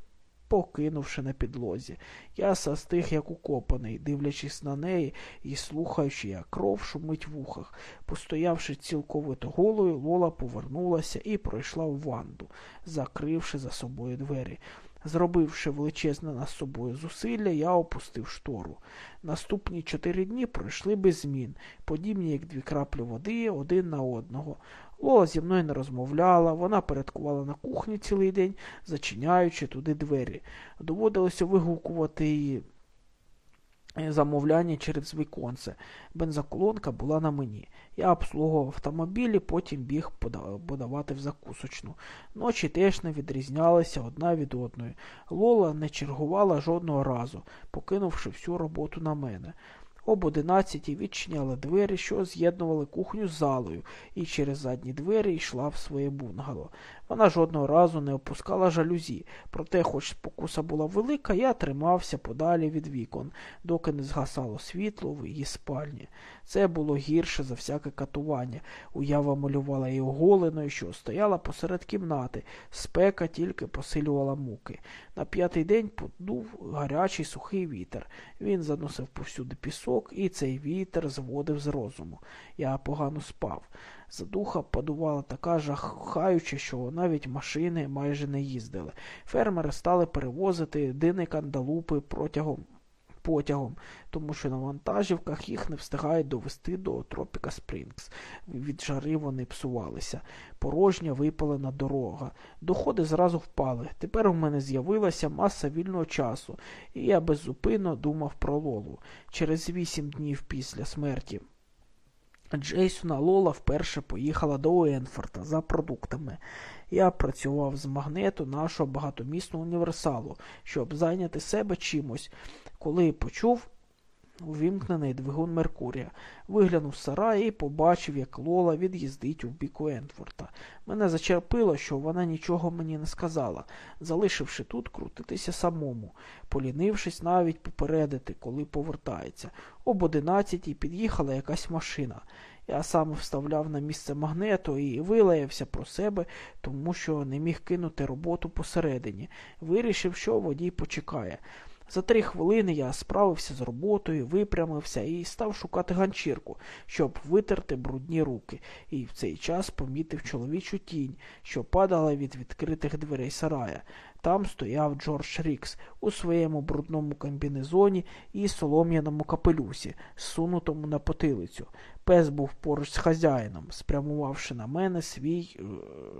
покинувши на підлозі. Я застиг, як укопаний, дивлячись на неї і слухаючи, як кров шумить в ухах. Постоявши цілковито голою, Лола повернулася і пройшла в ванду, закривши за собою двері. Зробивши величезне над собою зусилля, я опустив штору. Наступні чотири дні пройшли без змін, подібні, як дві краплі води один на одного. Лола зі мною не розмовляла, вона порядкувала на кухні цілий день, зачиняючи туди двері. Доводилося вигукувати її замовляння через віконце. Бензоколонка була на мені. Я обслуговував автомобілі, потім біг подавати в закусочну. Ночі теж не відрізнялися одна від одної. Лола не чергувала жодного разу, покинувши всю роботу на мене. Об одинадцятій відчиняли двері, що з'єднували кухню з залою, і через задні двері йшла в своє бунгало. Вона жодного разу не опускала жалюзі, проте, хоч спокуса була велика, я тримався подалі від вікон, доки не згасало світло в її спальні. Це було гірше за всяке катування. Уява малювала її оголеною, що стояла посеред кімнати. Спека тільки посилювала муки. На п'ятий день подув гарячий сухий вітер. Він заносив повсюди пісок, і цей вітер зводив з розуму. Я погано спав. Задуха подувала така жахаюча, що навіть машини майже не їздили. Фермери стали перевозити дини кандалупи протягом потягом, тому що на вантажівках їх не встигають довести до Тропіка Спрінгс. Від жари вони псувалися. Порожня випалена дорога. Доходи зразу впали. Тепер у мене з'явилася маса вільного часу, і я беззупинно думав про Лолу. Через вісім днів після смерті. Джейсона Лола вперше поїхала до Уенфорта за продуктами. Я працював з магнету нашого багатомісного універсалу, щоб зайняти себе чимось, коли почув увімкнений двигун Меркурія. Виглянув з сарай і побачив, як Лола від'їздить у бік Уентфорта. Мене зачерпило, що вона нічого мені не сказала, залишивши тут крутитися самому, полінившись навіть попередити, коли повертається. Об одинадцятій під'їхала якась машина. Я сам вставляв на місце магнету і вилаявся про себе, тому що не міг кинути роботу посередині. Вирішив, що водій почекає. За три хвилини я справився з роботою, випрямився і став шукати ганчірку, щоб витерти брудні руки, і в цей час помітив чоловічу тінь, що падала від відкритих дверей сарая. Там стояв Джордж Рікс у своєму брудному комбінезоні і солом'яному капелюсі, сунутому на потилицю. Пес був поруч з хазяїном, спрямувавши на мене свій е,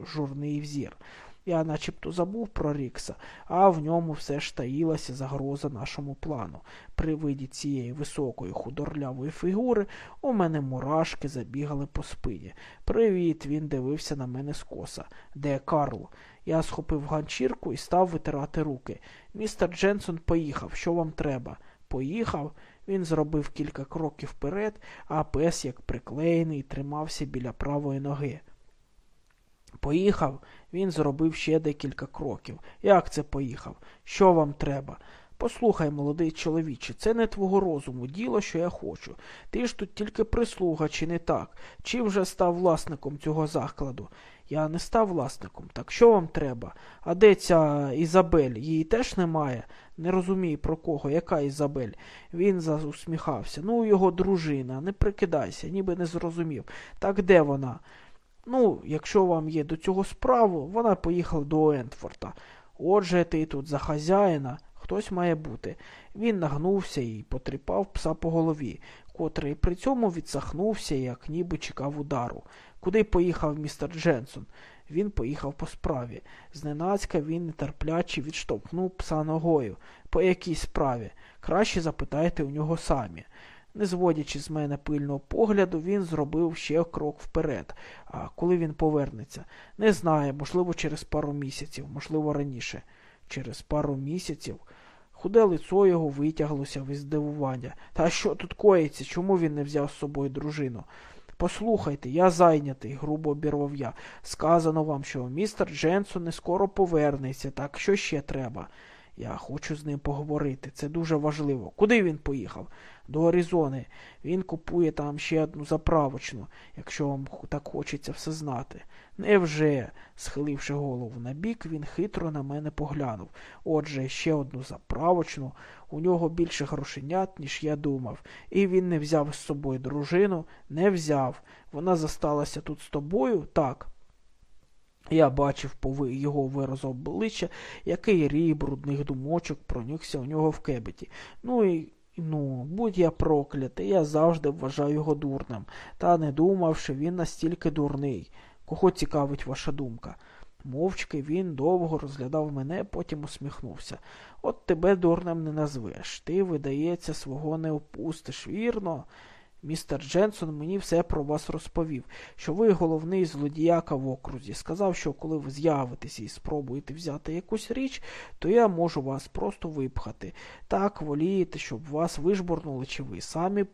журний взір. Я начебто забув про Рікса, а в ньому все ж таїлася загроза нашому плану. При виді цієї високої худорлявої фігури у мене мурашки забігали по спині. Привіт, він дивився на мене скоса. Де Карл? Я схопив ганчірку і став витирати руки. Містер Дженсон поїхав. Що вам треба? Поїхав. Він зробив кілька кроків вперед, а пес, як приклеєний, тримався біля правої ноги. Поїхав, він зробив ще декілька кроків. Як це поїхав? Що вам треба? Послухай, молодий чоловіче, це не твого розуму, діло, що я хочу. Ти ж тут тільки прислуга, чи не так? Чи вже став власником цього закладу? Я не став власником. Так що вам треба? А де ця Ізабель? Її теж немає? Не розумію, про кого, яка Ізабель? Він заусміхався. Ну, його дружина, не прикидайся, ніби не зрозумів. Так де вона? Ну, якщо вам є до цього справу, вона поїхала до Ентфорта. Отже, ти тут за хазяїна, хтось має бути. Він нагнувся і потріпав пса по голові, котрий при цьому відсахнувся, як ніби чекав удару. Куди поїхав містер Дженсон? Він поїхав по справі. Зненацька він нетерпляче відштовхнув пса ногою. По якій справі? Краще запитайте у нього самі. Не зводячи з мене пильного погляду, він зробив ще крок вперед. А коли він повернеться? Не знаю, можливо, через пару місяців, можливо, раніше. Через пару місяців. Худе лицо його витяглося від здивування. Та що тут коїться? Чому він не взяв з собою дружину? Послухайте, я зайнятий, грубо обірвав я. Сказано вам, що містер Дженсон не скоро повернеться, так що ще треба? Я хочу з ним поговорити. Це дуже важливо. Куди він поїхав? До Аризони. Він купує там ще одну заправочну, якщо вам так хочеться все знати. Невже, схиливши голову на бік, він хитро на мене поглянув. Отже, ще одну заправочну. У нього більше грошенят, ніж я думав. І він не взяв з собою дружину, не взяв. Вона засталася тут з тобою? Так. Я бачив по його виразу обличчя, який рій брудних думочок пронюхся у нього в кебеті. Ну і ну, будь я проклятий, я завжди вважаю його дурним, та не думав, що він настільки дурний. Кого цікавить ваша думка? Мовчки він довго розглядав мене, потім усміхнувся. От тебе дурнем не назвеш. Ти, видається, свого не опустиш, вірно? Містер Дженсон мені все про вас розповів, що ви головний злодіяка в окрузі. Сказав, що коли ви з'явитеся і спробуєте взяти якусь річ, то я можу вас просто випхати. Так волієте, щоб вас вижбурнули, чи ви самі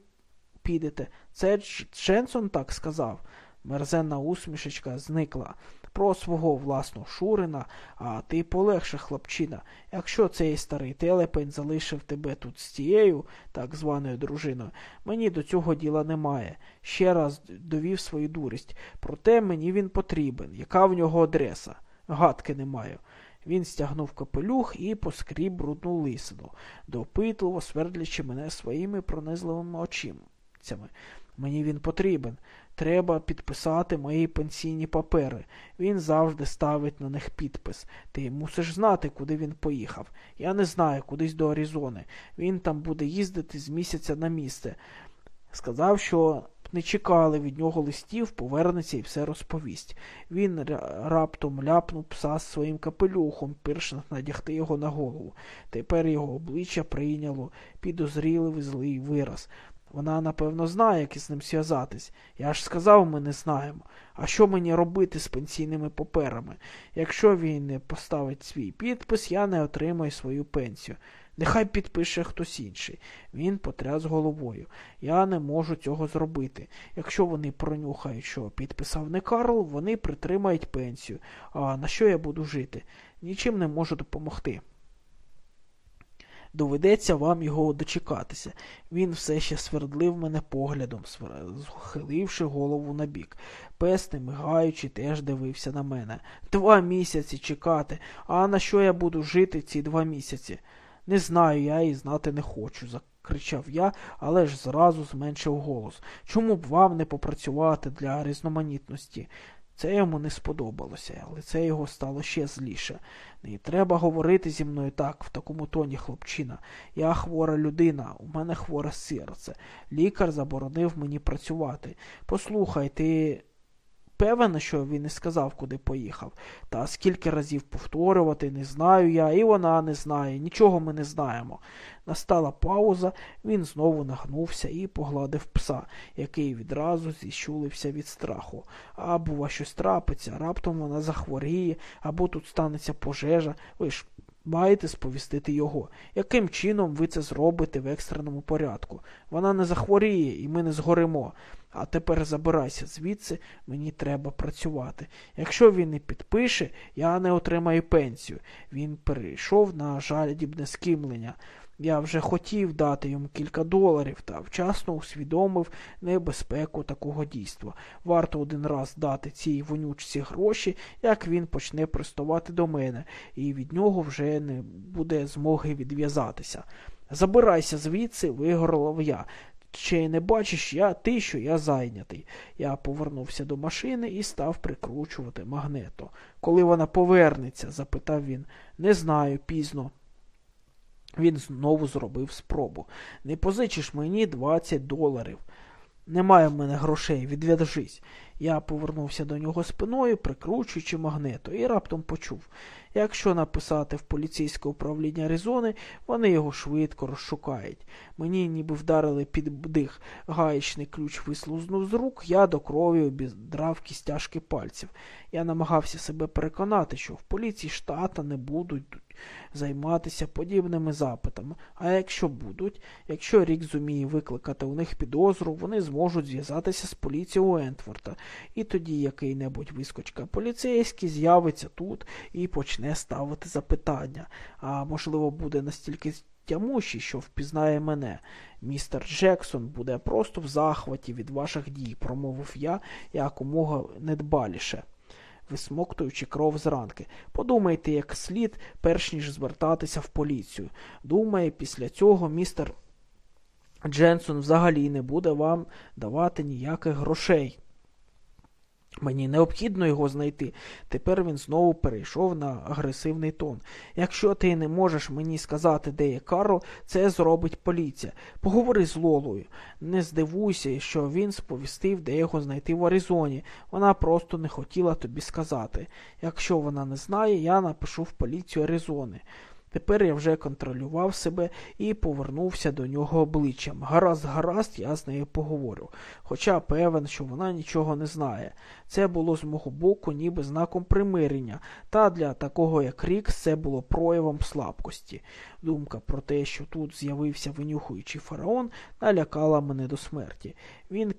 підете. Це Дженсон так сказав. Мерзенна усмішечка зникла. Про свого власного Шурина, а ти полегше, хлопчина. Якщо цей старий телепень залишив тебе тут з тією, так званою дружиною, мені до цього діла немає. Ще раз довів свою дурість. Проте мені він потрібен. Яка в нього адреса? Гадки не маю. Він стягнув капелюх і поскріб брудну лисину, допитливо свердлячи мене своїми пронизливими очимцями. Мені він потрібен. Треба підписати мої пенсійні папери. Він завжди ставить на них підпис. Ти мусиш знати, куди він поїхав. Я не знаю, кудись до Аризони. Він там буде їздити з місяця на місце. Сказав, що не чекали від нього листів, повернеться і все розповість. Він раптом ляпнув пса з своїм капелюхом, перш надягти його на голову. Тепер його обличчя прийняло підозріливий злий вираз. Вона, напевно, знає, як із ним зв'язатись. Я ж сказав, ми не знаємо. А що мені робити з пенсійними паперами? Якщо він не поставить свій підпис, я не отримаю свою пенсію. Нехай підпише хтось інший. Він потряс головою. Я не можу цього зробити. Якщо вони пронюхають, що підписав не Карл, вони притримають пенсію. А на що я буду жити? Нічим не можу допомогти. Доведеться вам його дочекатися. Він все ще свердлив мене поглядом, схиливши голову набік. Пес, не мигаючи, теж дивився на мене. Два місяці чекати. А на що я буду жити ці два місяці? Не знаю я і знати не хочу, закричав я, але ж зразу зменшив голос. Чому б вам не попрацювати для різноманітності? Це йому не сподобалося, але це його стало ще зліше. Не треба говорити зі мною так, в такому тоні, хлопчина. Я хвора людина, у мене хворе серце. Лікар заборонив мені працювати. Послухай, ти Певен, що він не сказав, куди поїхав. Та скільки разів повторювати, не знаю я, і вона не знає, нічого ми не знаємо. Настала пауза, він знову нагнувся і погладив пса, який відразу зіщулився від страху. А бува, щось трапиться, раптом вона захворіє, або тут станеться пожежа. Ви ж маєте сповістити його. Яким чином ви це зробите в екстреному порядку? Вона не захворіє, і ми не згоримо. А тепер забирайся звідси, мені треба працювати. Якщо він не підпише, я не отримаю пенсію. Він перейшов на жалібне скимлення. Я вже хотів дати йому кілька доларів та вчасно усвідомив небезпеку такого дійства. Варто один раз дати цій вонючці гроші, як він почне приставати до мене, і від нього вже не буде змоги відв'язатися. Забирайся звідси, вигорлав я. Чи не бачиш я ти, що я зайнятий? Я повернувся до машини і став прикручувати магнето. Коли вона повернеться? запитав він. Не знаю, пізно. Він знову зробив спробу. Не позичиш мені 20 доларів. Немає в мене грошей, відв'яжись. Я повернувся до нього спиною, прикручуючи магнето, і раптом почув. Якщо написати в поліцейське управління Аризони, вони його швидко розшукають. Мені ніби вдарили під дих. Гаєчний ключ вислузнув з рук, я до крові обідрав кістяшки пальців. Я намагався себе переконати, що в поліції штата не будуть займатися подібними запитами. А якщо будуть, якщо рік зуміє викликати у них підозру, вони зможуть зв'язатися з поліцією Ентворта, і тоді який-небудь вискочка поліцейський з'явиться тут і почне ставити запитання, а можливо буде настільки тямущий, що впізнає мене. Містер Джексон буде просто в захваті від ваших дій, промовив я якомога недбаліше висмоктуючи кров з ранки. Подумайте, як слід, перш ніж звертатися в поліцію. Думає, після цього містер Дженсон взагалі не буде вам давати ніяких грошей. Мені необхідно його знайти. Тепер він знову перейшов на агресивний тон. Якщо ти не можеш мені сказати, де є Карл, це зробить поліція. Поговори з Лолою. Не здивуйся, що він сповістив, де його знайти в Аризоні. Вона просто не хотіла тобі сказати. Якщо вона не знає, я напишу в поліцію Аризони. Тепер я вже контролював себе і повернувся до нього обличчям. Гаразд, гаразд, я з нею поговорю. Хоча певен, що вона нічого не знає. Це було з мого боку ніби знаком примирення, та для такого, як Рікс, це було проявом слабкості. Думка про те, що тут з'явився винюхуючий фараон, налякала мене до смерті. Він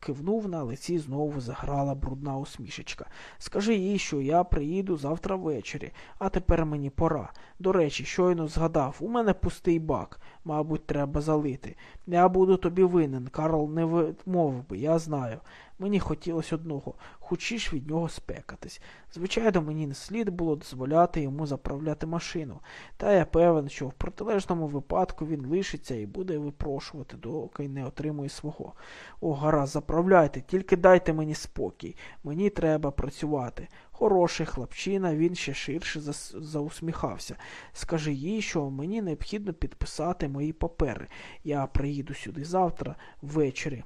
кивнув, на лиці знову заграла брудна усмішечка. Скажи їй, що я приїду завтра ввечері, а тепер мені пора. До речі, щойно згадав, у мене пустий бак, мабуть, треба залити. Я буду тобі винен, Карл не вимовив би, я знаю. Мені хотілося одного, хочеш від нього спекатись. Звичайно, мені не слід було дозволяти йому заправляти машину, та я певен, що в протилежному випадку він лишиться і буде випрошувати, доки не отримує свого. О, гаразд, заправляйте, тільки дайте мені спокій. Мені треба працювати. Хороший хлопчина, він ще ширше заусміхався. Скажи їй, що мені необхідно підписати мої папери. Я приїду сюди завтра ввечері.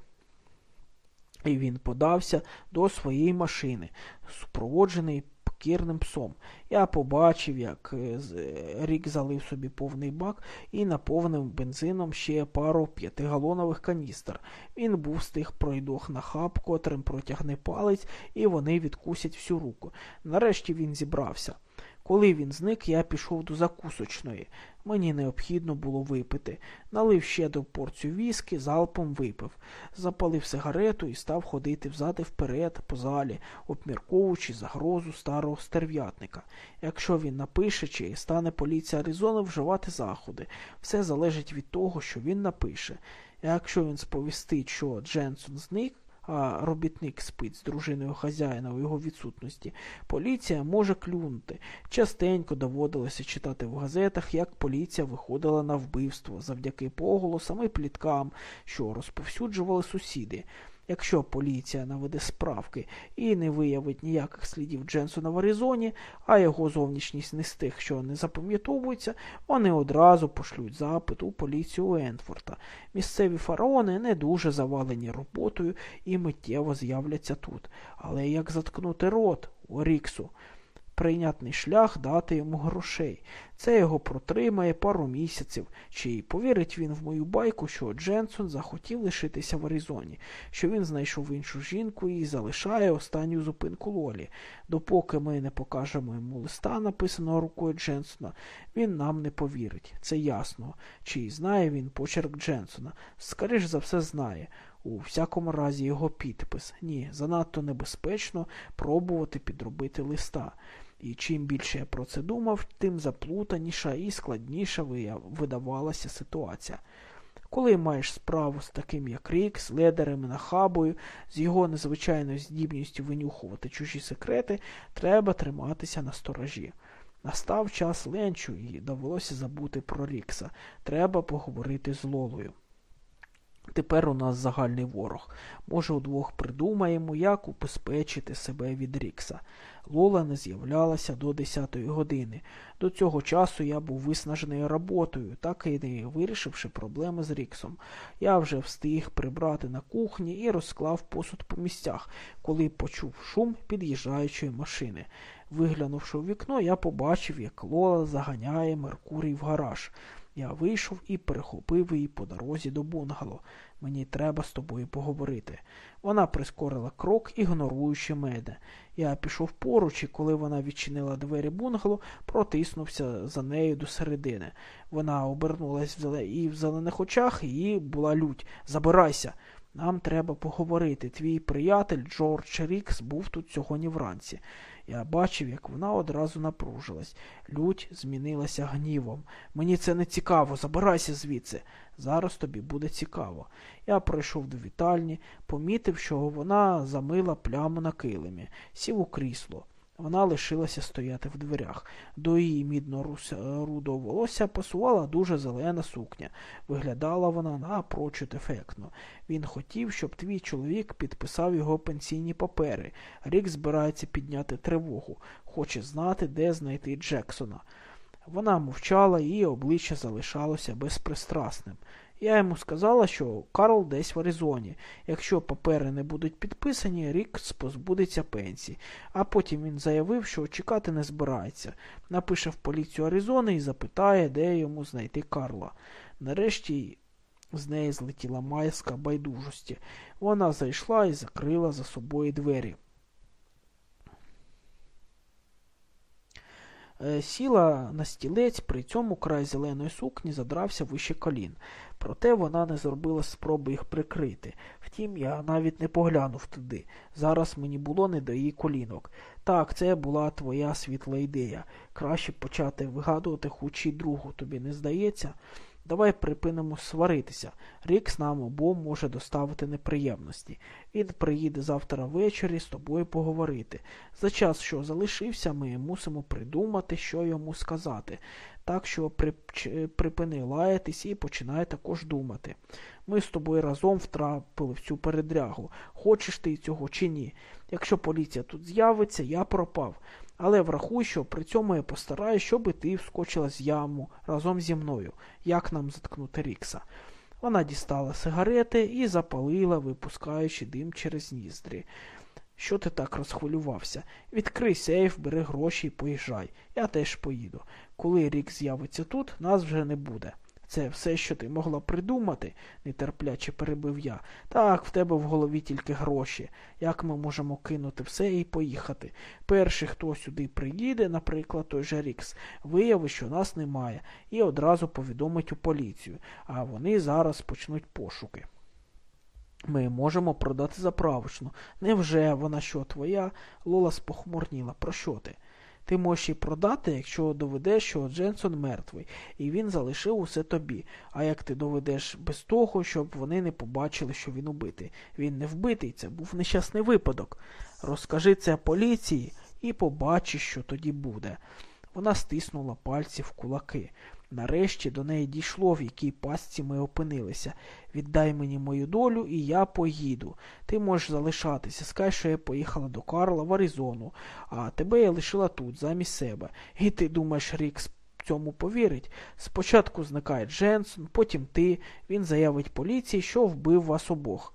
І він подався до своєї машини, супроводжений покірним псом. Я побачив, як е, рік залив собі повний бак і наповнив бензином ще пару п'ятигалонових каністр. Він був з тих пройдох на хаб, котрим протягне палець, і вони відкусять всю руку. Нарешті він зібрався. Коли він зник, я пішов до закусочної. Мені необхідно було випити. Налив ще до порцію віски, залпом випив, запалив сигарету і став ходити взад і вперед, по залі, обмірковуючи загрозу старого стерв'ятника. Якщо він напише, чи стане поліція Аризони вживати заходи, все залежить від того, що він напише. Якщо він сповістить, що Дженсон зник, а робітник спить з дружиною хазяїна у його відсутності, поліція може клюнути. Частенько доводилося читати в газетах, як поліція виходила на вбивство завдяки поголосам і пліткам, що розповсюджували сусіди. Якщо поліція наведе справки і не виявить ніяких слідів Дженсона в Аризоні, а його зовнішність не з тих, що не запам'ятовується, вони одразу пошлють запит у поліцію Ентфорта. Місцеві фараони не дуже завалені роботою і миттєво з'являться тут. Але як заткнути рот у Ріксу? Прийнятний шлях дати йому грошей. Це його протримає пару місяців. Чи повірить він в мою байку, що Дженсон захотів лишитися в Аризоні, що він знайшов іншу жінку і залишає останню зупинку Лолі. Допоки ми не покажемо йому листа, написаного рукою Дженсона, він нам не повірить. Це ясно. Чи знає він почерк Дженсона? Скоріш за все, знає. У всякому разі, його підпис. Ні, занадто небезпечно пробувати підробити листа. І чим більше я про це думав, тим заплутаніша і складніша видавалася ситуація. Коли маєш справу з таким, як Рік, з ледерем і нахабою, з його незвичайною здібністю винюхувати чужі секрети, треба триматися на сторожі. Настав час ленчу, і довелося забути про Рікса. Треба поговорити з Лолою. Тепер у нас загальний ворог. Може, удвох придумаємо, як убезпечити себе від Рікса. Лола не з'являлася до 10-ї години. До цього часу я був виснажений роботою, так і не вирішивши проблеми з Ріксом. Я вже встиг прибрати на кухні і розклав посуд по місцях, коли почув шум під'їжджаючої машини. Виглянувши у вікно, я побачив, як Лола заганяє Меркурій в гараж. Я вийшов і перехопив її по дорозі до бунгало. Мені треба з тобою поговорити. Вона прискорила крок, ігноруючи мене. Я пішов поруч, і коли вона відчинила двері бунгало, протиснувся за нею до середини. Вона обернулась і в зелених очах її була лють. Забирайся. Нам треба поговорити. Твій приятель Джордж Рікс був тут сьогодні вранці. Я бачив, як вона одразу напружилась. Лють змінилася гнівом. Мені це не цікаво, забирайся звідси. Зараз тобі буде цікаво. Я пройшов до вітальні, помітив, що вона замила пляму на килимі, сів у крісло. Вона лишилася стояти в дверях. До її мідно рудого волосся пасувала дуже зелена сукня. Виглядала вона напрочуд ефектно. Він хотів, щоб твій чоловік підписав його пенсійні папери. Рік збирається підняти тривогу, хоче знати, де знайти Джексона. Вона мовчала, її обличчя залишалося безпристрасним. Я йому сказала, що Карл десь в Аризоні. Якщо папери не будуть підписані, рік позбудеться пенсії. А потім він заявив, що чекати не збирається. Напише в поліцію Аризони і запитає, де йому знайти Карла. Нарешті з неї злетіла майська байдужості. Вона зайшла і закрила за собою двері. Е, сіла на стілець, при цьому край зеленої сукні задрався вище колін. Проте вона не зробила спроби їх прикрити. Втім, я навіть не поглянув туди. Зараз мені було не до її колінок. Так, це була твоя світла ідея. Краще почати вигадувати хоч і другу, тобі не здається? Давай припинимо сваритися. Рікс нам обом може доставити неприємності. Він приїде завтра ввечері з тобою поговорити. За час, що залишився, ми мусимо придумати, що йому сказати. Так що припини лаятись і починай також думати. Ми з тобою разом втрапили в цю передрягу. Хочеш ти цього чи ні? Якщо поліція тут з'явиться, я пропав. Але врахуй, що при цьому я постараюсь, щоб ти вскочила з яму разом зі мною. Як нам заткнути Рікса? Вона дістала сигарети і запалила, випускаючи дим через ніздрі. Що ти так розхвилювався? Відкрий сейф, бери гроші і поїжджай. Я теж поїду. Коли рік з'явиться тут, нас вже не буде. Це все, що ти могла придумати, нетерпляче перебив я. Так, в тебе в голові тільки гроші. Як ми можемо кинути все і поїхати? Перший, хто сюди приїде, наприклад, той же Рікс, виявить, що нас немає, і одразу повідомить у поліцію, а вони зараз почнуть пошуки. Ми можемо продати заправочну. Невже вона що твоя? Лола спохмурніла. Про що ти? Ти можеш її продати, якщо доведеш, що Дженсон мертвий, і він залишив усе тобі. А як ти доведеш без того, щоб вони не побачили, що він убитий? Він не вбитий, це був нещасний випадок. Розкажи це поліції і побачиш, що тоді буде. Вона стиснула пальці в кулаки. Нарешті до неї дійшло, в якій пастці ми опинилися. Віддай мені мою долю, і я поїду. Ти можеш залишатися. Скажи, що я поїхала до Карла в Аризону, а тебе я лишила тут, замість себе. І ти думаєш, Рікс цьому повірить? Спочатку зникає Дженсон, потім ти. Він заявить поліції, що вбив вас обох.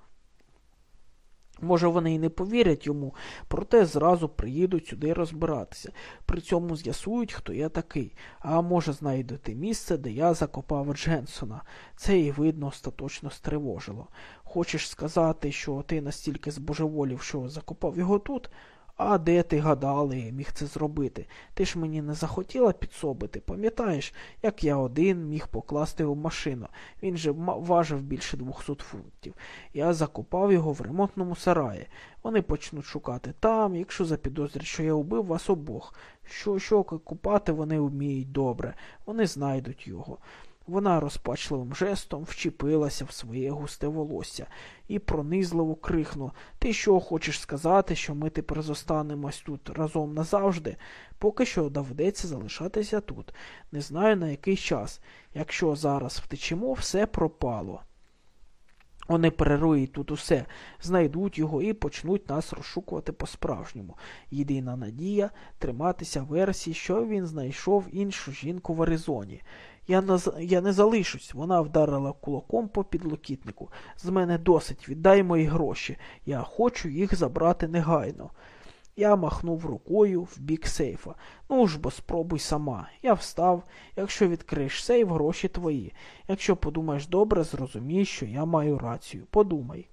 Може, вони і не повірять йому, проте зразу приїдуть сюди розбиратися. При цьому з'ясують, хто я такий, а може, знайдете місце, де я закопав Дженсона. Це і видно остаточно стривожило. Хочеш сказати, що ти настільки збожеволів, що закопав його тут? А де ти гадали, міг це зробити? Ти ж мені не захотіла підсобити, пам'ятаєш, як я один міг покласти в машину. Він же важив більше двохсот фунтів. Я закопав його в ремонтному сараї. Вони почнуть шукати там, якщо запідозрять, що я убив вас обох. Що що купати вони вміють добре, вони знайдуть його. Вона розпачливим жестом вчепилася в своє густе волосся і пронизливо крикнула Ти що хочеш сказати, що ми тепер зостанемось тут разом назавжди? Поки що доведеться залишатися тут. Не знаю на який час. Якщо зараз втечемо, все пропало. Вони перерують тут усе, знайдуть його і почнуть нас розшукувати по-справжньому. Єдина надія триматися версії, що він знайшов іншу жінку в Аризоні. Я не, я не залишусь. Вона вдарила кулаком по підлокітнику. З мене досить, віддай мої гроші. Я хочу їх забрати негайно. Я махнув рукою в бік сейфа. Ну ж бо спробуй сама. Я встав. Якщо відкриєш сейф, гроші твої. Якщо подумаєш добре, зрозумій, що я маю рацію. Подумай.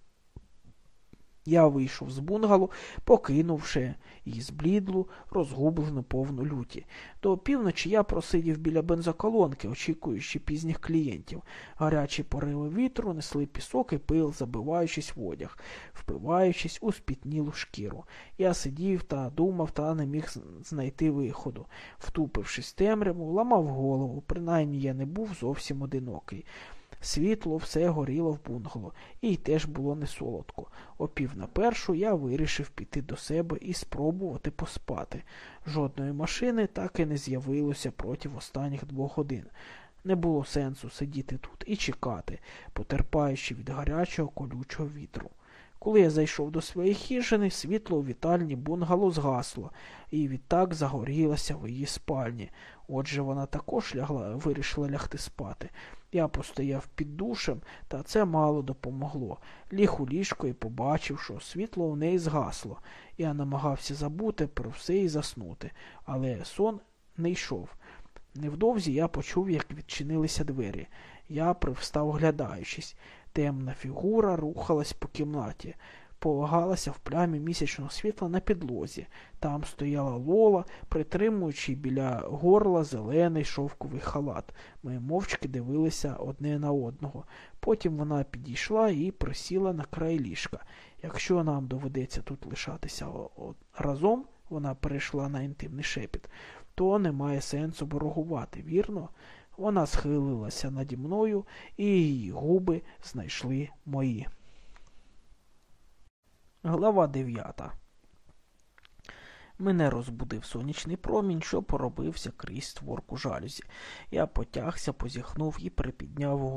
Я вийшов з бунгало, покинувши її зблідлу, розгублену повну люті. До півночі я просидів біля бензоколонки, очікуючи пізніх клієнтів. Гарячі пориви вітру несли пісок і пил, забиваючись в одяг, впиваючись у спітнілу шкіру. Я сидів та думав, та не міг знайти виходу. Втупившись темряву, ламав голову, принаймні я не був зовсім одинокий. Світло все горіло в бунгало, і теж було не солодко. О пів на першу я вирішив піти до себе і спробувати поспати. Жодної машини так і не з'явилося проти останніх двох годин. Не було сенсу сидіти тут і чекати, потерпаючи від гарячого колючого вітру. Коли я зайшов до своєї хижини, світло у вітальні бунгало згасло, і відтак загорілося в її спальні. Отже, вона також лягла, вирішила лягти спати. Я постояв під душем, та це мало допомогло. Ліг у ліжко і побачив, що світло у неї згасло. Я намагався забути про все і заснути, але сон не йшов. Невдовзі я почув, як відчинилися двері. Я привстав, оглядаючись. Темна фігура рухалась по кімнаті, полагалася в плямі місячного світла на підлозі. Там стояла Лола, притримуючи біля горла зелений шовковий халат. Ми мовчки дивилися одне на одного. Потім вона підійшла і присіла на край ліжка. Якщо нам доведеться тут лишатися разом, вона перейшла на інтимний шепіт, то немає сенсу борогувати, вірно? Вона схилилася наді мною, і її губи знайшли мої. Глава 9. Мене розбудив сонячний промінь, що поробився крізь створку жалюзі. Я потягся, позіхнув і припідняв голову.